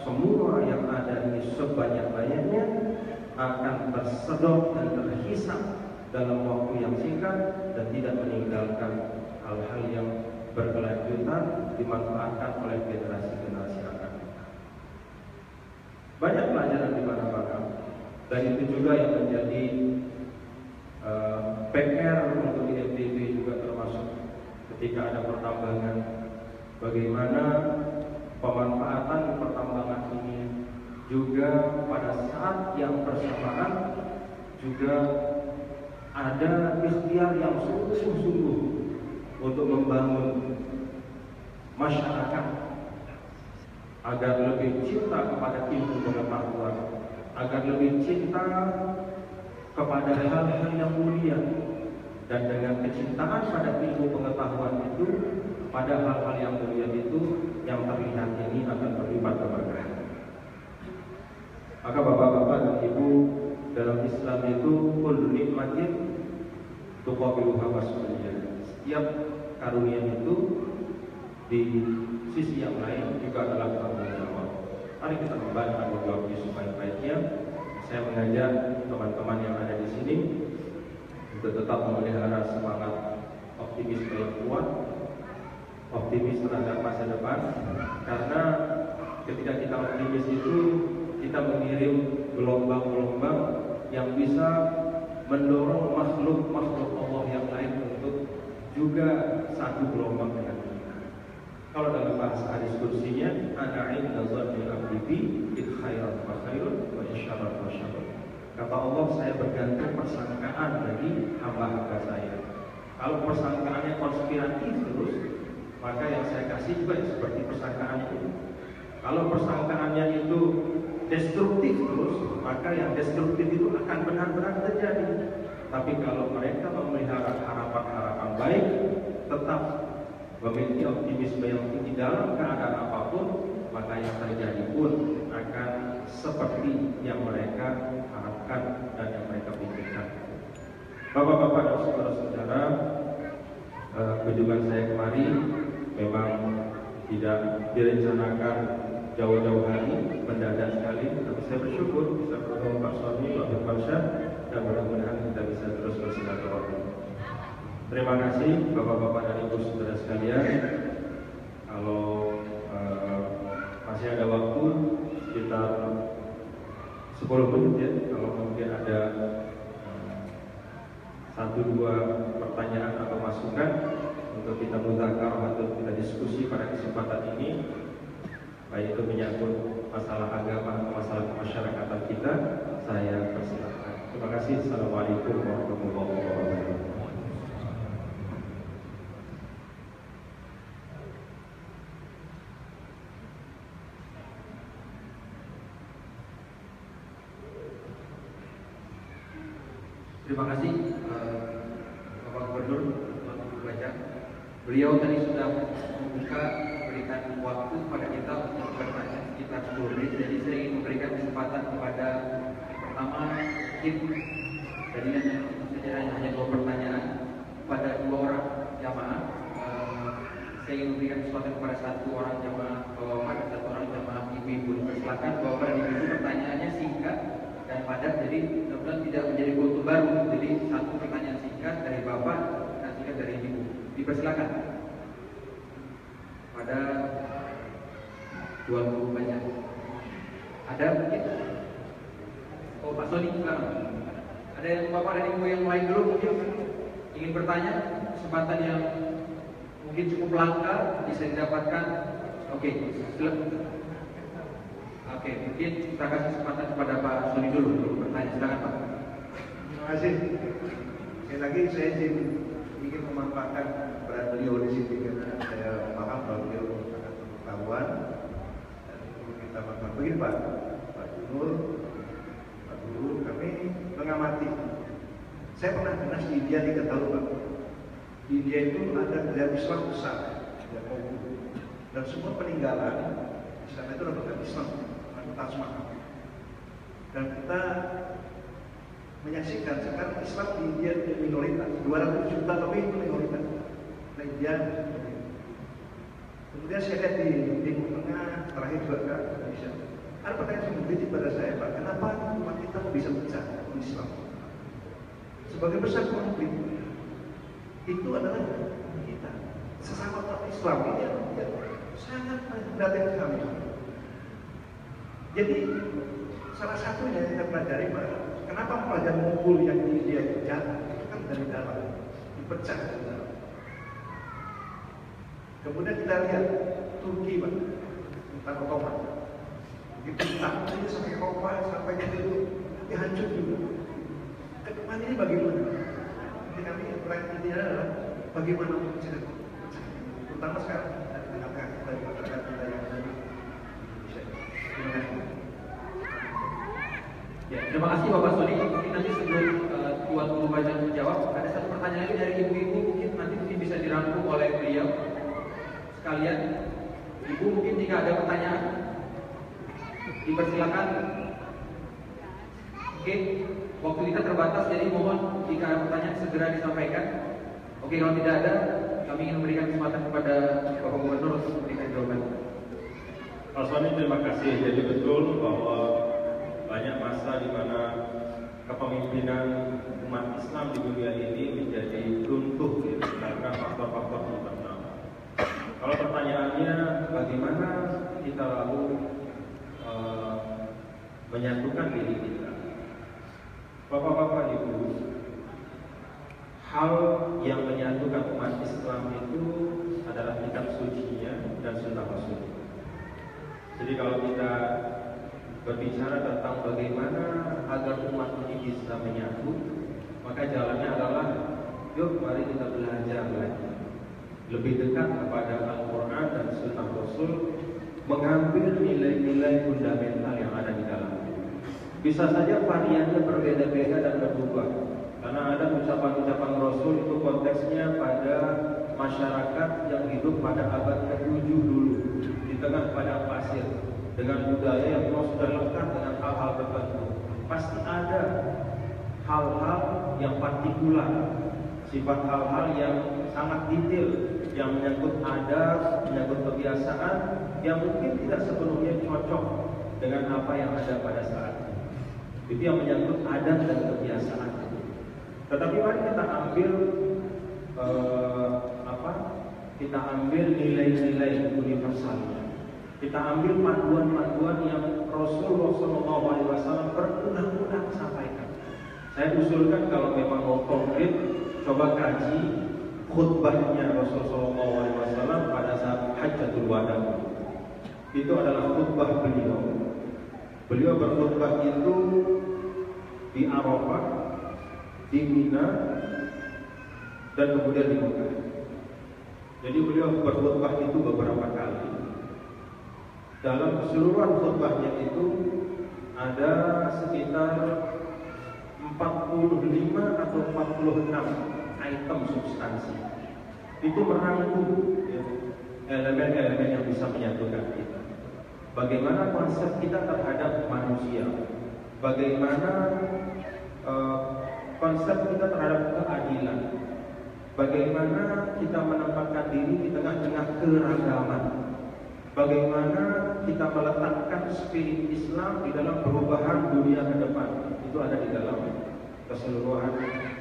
semua yang ada ini sebanyak-banyaknya akan tersedot dan terhisap dalam waktu yang singkat dan tidak meninggalkan hal-hal yang berkelanjutan dimanfaatkan oleh generasi-generasi akan datang. Banyak pelajaran di mana-mana dan itu juga yang menjadi uh, PR untuk di NTB juga termasuk ketika ada pertambangan bagaimana pemanfaatan pertambangan ini juga pada saat yang bersamaan juga ada ikhtiar yang sungguh-sungguh untuk membangun masyarakat agar lebih cinta kepada ilmu pengetahuan, agar lebih cinta kepada hal-hal yang mulia. Dan dengan kecintaan pada ilmu pengetahuan itu pada hal-hal yang mulia itu yang terlihat ini akan berlipat keberkahan. Maka bapak-bapak dan ibu dalam Islam itu kul nikmatin tuqabiluha wasfiyah. Setiap karunia itu di sisi yang lain juga adalah tanggung jawab. Mari kita membantu tanggung jawab ini sebaik-baiknya. Saya mengajak teman-teman yang ada di sini untuk tetap memelihara semangat optimisme yang kuat, optimis terhadap masa depan, karena ketika kita optimis itu kita mengirim gelombang-gelombang yang bisa mendorong makhluk-makhluk Allah yang lain untuk juga satu gelombang dengan kita. Kalau dalam bahasa hadis kursinya, ana inda dhanni abdi in khairan fa khairun wa fa syarrun. Kata Allah, saya bergantung persangkaan bagi hamba-hamba saya. Kalau persangkaannya konspiratif terus, maka yang saya kasih juga seperti persangkaan itu. Kalau persangkaannya itu destruktif terus, maka yang destruktif itu akan benar-benar terjadi. Tapi kalau mereka memelihara harapan-harapan baik, tetap memiliki optimisme yang tinggi dalam keadaan apa pun, maka yang terjadi pun akan seperti yang mereka harapkan dan yang mereka pikirkan. Bapak-bapak dan saudara-saudara, eh, kunjungan saya kemari memang tidak direncanakan jauh-jauh hari, mendadak sekali. Tapi saya bersyukur bisa bertemu Pak Sony, Pak Firmansyah, dan mudah-mudahan kita bisa terus bersilaturahmi. Terima kasih Bapak-bapak dan Ibu saudara sekalian. Kalau uh, masih ada waktu sekitar 10 menit ya, kalau mungkin ada uh, satu dua pertanyaan atau masukan untuk kita muzakarah atau kita diskusi pada kesempatan ini baik itu menyangkut masalah agama atau masalah kemasyarakatan kita, saya persilahkan. Terima kasih. Assalamualaikum warahmatullahi wabarakatuh. Terima kasih uh, Bapak Gubernur. Beliau tadi sudah membuka memberikan waktu kepada kita untuk bertanya sekitar 10 menit. Jadi saya ingin memberikan kesempatan kepada pertama mungkin tadi saja hanya dua pertanyaan pada dua orang jamaah. Uh, saya ingin memberikan kesempatan kepada satu orang jamaah bapak dan satu orang jamaah ibu-ibu. Silakan bapak dan ibu pertanyaannya singkat dan padat. Jadi mudah-mudahan tidak menjadi kultur baru. Jadi satu pertanyaan singkat dari bapak dan singkat dari ibu. Dipersilakan pada dua puluh banyak. Ada mungkin? Oh Pak Sony sekarang. Ada yang bapak dan ibu yang lain dulu mungkin ingin bertanya kesempatan yang mungkin cukup langka bisa didapatkan. Oke, silakan. Oke, mungkin kita kasih kesempatan kepada Pak Sony dulu untuk bertanya. Silakan Pak. Terima kasih. Sekali lagi saya ingin memanfaatkan peran beliau di sini karena saya paham bahwa beliau sangat pengetahuan dan perlu kita manfaatkan. Begini Pak, Pak Junur, Pak Guru, kami mengamati. Saya pernah dinas di India tiga tahun Pak. Di India itu ada gereja Islam besar, ya, dan semua peninggalan di sana itu adalah Islam, Taj Mahal. Dan kita menyaksikan sekarang Islam di India itu minoritas 200 juta lebih itu minoritas India kemudian saya lihat di Timur Tengah terakhir juga ke Indonesia. Ada pertanyaan yang menggelitik pada saya Pak kenapa umat kita bisa pecah Islam? Sebagai besar konflik itu adalah kita sesama umat Islam ini ya, sangat mendapatkan kami. Jadi salah satunya yang kita pelajari Pak Kenapa pelajaran mukul yang di dia jalan itu kan dari dalam, dipecah. Kemudian kita lihat Turki, Pak, tentang Ottoman. Begitu takut ini sampai Eropa, sampai ke itu, tapi hancur juga. Ke depan ini bagaimana? Jadi kami proyek intinya adalah bagaimana untuk mencegah terutama sekarang di tengah-tengah kita di masyarakat kita yang Indonesia. Terima kasih. Ya, terima kasih Bapak Sony. Mungkin nanti sebelum uh, Tuan menjawab, ada satu pertanyaan lagi dari ibu-ibu mungkin nanti bisa dirangkum oleh beliau sekalian. Ibu mungkin jika ada pertanyaan, dipersilakan. Oke, waktu kita terbatas, jadi mohon jika ada pertanyaan segera disampaikan. Oke, kalau tidak ada, kami ingin memberikan kesempatan kepada Bapak Gubernur untuk memberikan jawaban. Pak Sony terima kasih. Jadi betul bahwa banyak masa di mana kepemimpinan umat Islam di dunia ini menjadi runtuh gitu, karena faktor-faktor internal. Kalau pertanyaannya bagaimana kita lalu uh, menyatukan diri kita, bapak-bapak ibu, hal yang menyatukan umat Islam itu adalah kitab sucinya dan sunnah Rasul. Jadi kalau kita berbicara tentang bagaimana agar umat ini bisa menyatu, maka jalannya adalah yuk mari kita belajar lagi lebih dekat kepada Al-Quran dan Sunnah Rasul mengambil nilai-nilai fundamental yang ada di dalamnya. Bisa saja variannya berbeda-beda dan berubah karena ada ucapan-ucapan Rasul itu konteksnya pada masyarakat yang hidup pada abad ke-7 dulu di tengah padang pasir dengan budaya yang memang sudah lekat dengan hal-hal tertentu. Pasti ada hal-hal yang partikular, sifat hal-hal yang sangat detail yang menyangkut adat, menyangkut kebiasaan yang mungkin tidak sepenuhnya cocok dengan apa yang ada pada saat ini. Itu yang menyangkut adat dan kebiasaan. Tetapi mari kita ambil eh, apa? Kita ambil nilai-nilai universalnya. Kita ambil panduan-panduan yang Rasulullah SAW berulang-ulang sampaikan. Saya usulkan kalau memang mau konkret, coba kaji khutbahnya Rasulullah SAW pada saat Hajjatul Wada. Itu adalah khutbah beliau. Beliau berkhutbah itu di Arafah, di Mina, dan kemudian di Mekah. Jadi beliau berkhutbah itu beberapa kali. Dalam keseluruhan khutbahnya itu ada sekitar 45 atau 46 item substansi. Itu merangkum ya, elemen-elemen yang bisa menyatukan kita. Bagaimana konsep kita terhadap manusia? Bagaimana uh, konsep kita terhadap keadilan? Bagaimana kita menempatkan diri di tengah-tengah keragaman? Bagaimana kita meletakkan spirit Islam di dalam perubahan dunia ke depan? Itu ada di dalam keseluruhan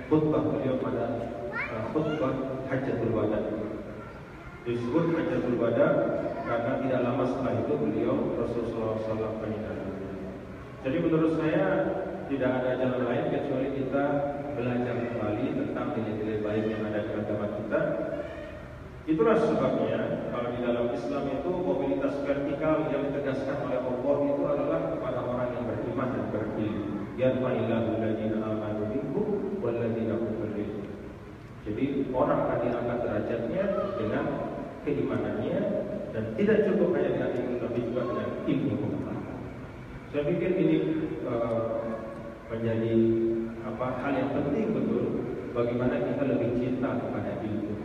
khutbah beliau pada uh, khutbah Hajjatul Wada. Disebut Hajjatul Wada karena tidak lama setelah itu beliau Rasulullah SAW meninggal. Jadi menurut saya tidak ada jalan lain kecuali kita belajar kembali tentang nilai-nilai baik yang ada di agama kita. Itulah sebabnya kalau di dalam Islam itu mobilitas vertikal yang ditegaskan oleh Allah itu adalah kepada orang yang beriman dan berilmu. Yarfa'illahu alladziina amanu Jadi orang akan diangkat derajatnya dengan keimanannya dan tidak cukup hanya dengan ilmu tapi juga dengan ilmu pengetahuan. Saya pikir ini uh, menjadi apa hal yang penting betul bagaimana kita lebih cinta kepada ilmu.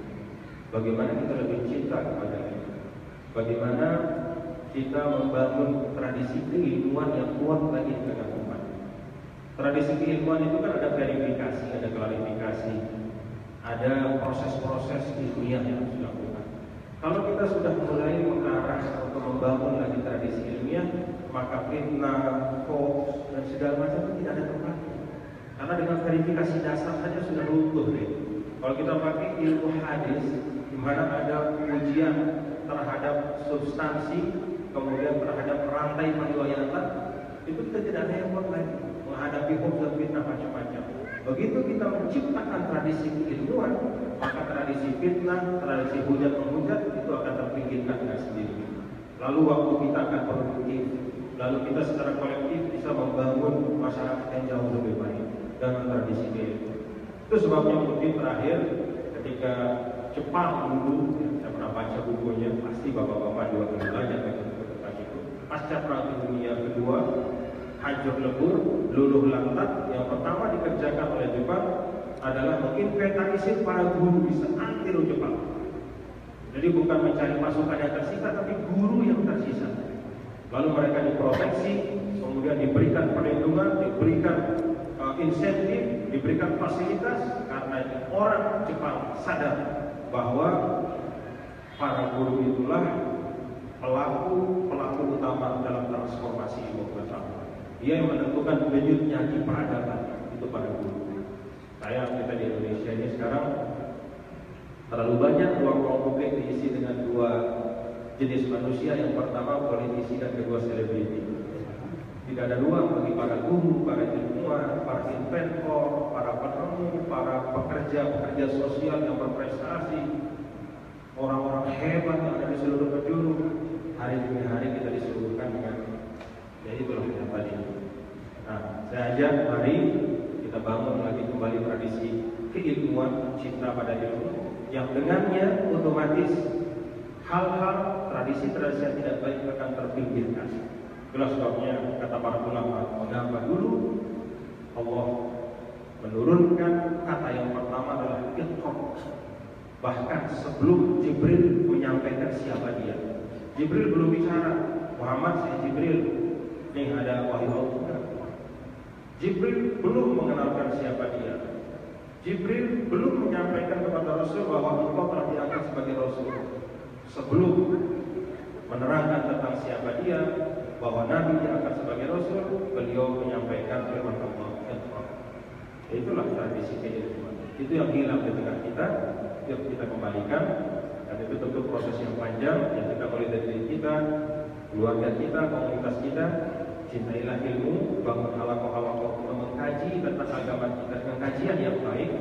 Bagaimana kita lebih cinta kepada ilmu. Bagaimana kita membangun tradisi keilmuan yang kuat lagi di tengah. Tradisi keilmuan itu kan ada verifikasi, ada klarifikasi, ada proses-proses ilmiah yang harus dilakukan. Kalau kita sudah mulai mengarah untuk membangun lagi tradisi ilmiah, maka fitnah, hoax, dan segala macam itu tidak ada tempatnya. Karena dengan verifikasi dasar saja sudah runtuh deh. Kalau kita pakai ilmu hadis, di mana ada ujian terhadap substansi, kemudian terhadap rantai periwayatan, itu kita tidak ada yang buat lagi menghadapi dan fitnah macam-macam. Begitu kita menciptakan tradisi keilmuan, maka tradisi fitnah, tradisi hujat menghujat itu akan terpinggirkan dengan sendiri. Lalu waktu kita akan produktif, lalu kita secara kolektif bisa membangun masyarakat yang jauh lebih baik dengan tradisi itu. Itu sebabnya mungkin terakhir ketika Jepang dulu, saya pernah baca bukunya, pasti bapak-bapak juga akan belajar itu. Pasca Perang Dunia Kedua, hancur lebur, luluh lantak, yang pertama dikerjakan oleh Jepang adalah menginventarisir para guru di seantero Jepang. Jadi bukan mencari pasukan yang tersisa, tapi guru yang tersisa. Lalu mereka diproteksi, kemudian diberikan perlindungan, diberikan uh, insentif, diberikan fasilitas karena orang Jepang sadar bahwa para guru itulah pelaku pelaku utama dalam transformasi ibu kota. Dia yang menentukan denyutnya di peradaban itu para guru. Saya kita di Indonesia ini sekarang terlalu banyak ruang-ruang publik diisi dengan dua jenis manusia. Yang pertama politisi dan kedua selebriti. Tidak ada ruang bagi para guru, para ilmuwan, para inventor, para penemu, para pekerja-pekerja sosial yang berprestasi, orang-orang hebat yang ada di seluruh penjuru. Hari demi hari kita disuguhkan dengan itulah yang tadi. Nah, saya ajak mari kita bangun lagi kembali tradisi keilmuan cinta pada ilmu yang dengannya otomatis hal-hal tradisi-tradisi yang tidak baik akan terpinggirkan. Itulah sebabnya kata para ulama mengapa dulu Allah menurunkan kata yang pertama adalah ikhram. Bahkan sebelum Jibril menyampaikan siapa dia. Jibril belum bicara, Muhammad saya Jibril. Ini ada wahyu Allah. Jibril belum mengenalkan siapa dia. Jibril belum menyampaikan kepada Rasul bahwa engkau telah diangkat sebagai Rasul. Sebelum menerangkan tentang siapa dia, bahwa Nabi diangkat sebagai Rasul, beliau menyampaikan firman Allah. Itulah tradisi keilmuan. Itu yang hilang di tengah kita, yang kita kembalikan. Dan itu tentu proses yang panjang yang kita mulai dari kita, keluarga kita, komunitas kita. Cintailah ilmu, bangun halakoh-halakoh untuk mengkaji tentang agama kita dengan kajian yang baik.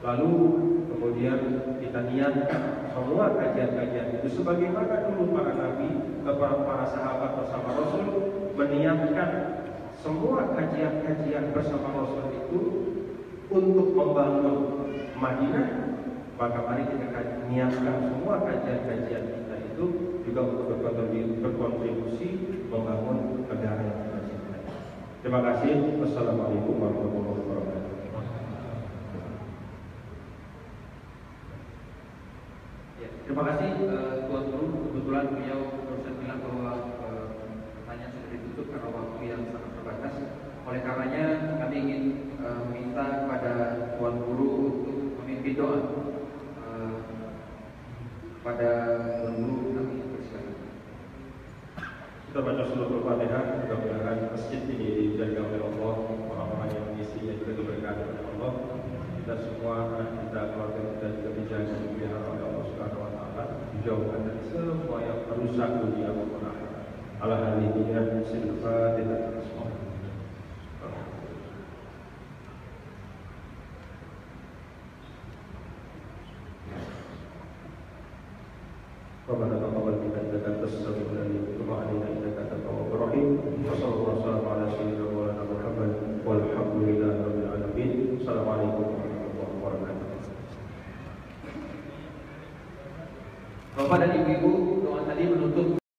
Lalu kemudian kita niatkan semua kajian-kajian itu sebagaimana dulu para nabi, para, para sahabat bersama Rasul meniatkan semua kajian-kajian bersama Rasul itu untuk membangun Madinah maka mari kita niatkan semua kajian-kajian kita itu juga untuk berkontribusi membangun negara yang kita cintai. Terima kasih. Wassalamualaikum warahmatullahi wabarakatuh. Ya, terima kasih uh, Tuan Guru. Kebetulan beliau barusan bilang bahwa uh, pertanyaan sudah ditutup karena waktu yang sangat terbatas. Oleh karenanya kami ingin uh, meminta kepada Tuan Guru untuk memimpin doa uh, pada Tuan Guru. Kita baca seluruh Fatihah, mudah-mudahan masjid ini dijaga oleh Allah, orang-orang yang mengisinya juga diberkati oleh Allah. Kita semua kita, keluarga kita juga dijaga oleh Allah Subhanahu wa taala, dijauhkan dari semua yang merusak dunia maupun akhirat. Ala hadhihi ربنا تقبل منا انك انت السميع العليم وتب علينا انك انت التواب الرحيم وصلى الله وسلم على سيدنا مولانا محمد والحمد لله رب العالمين السلام عليكم ورحمه الله وبركاته Bapak dan Ibu-ibu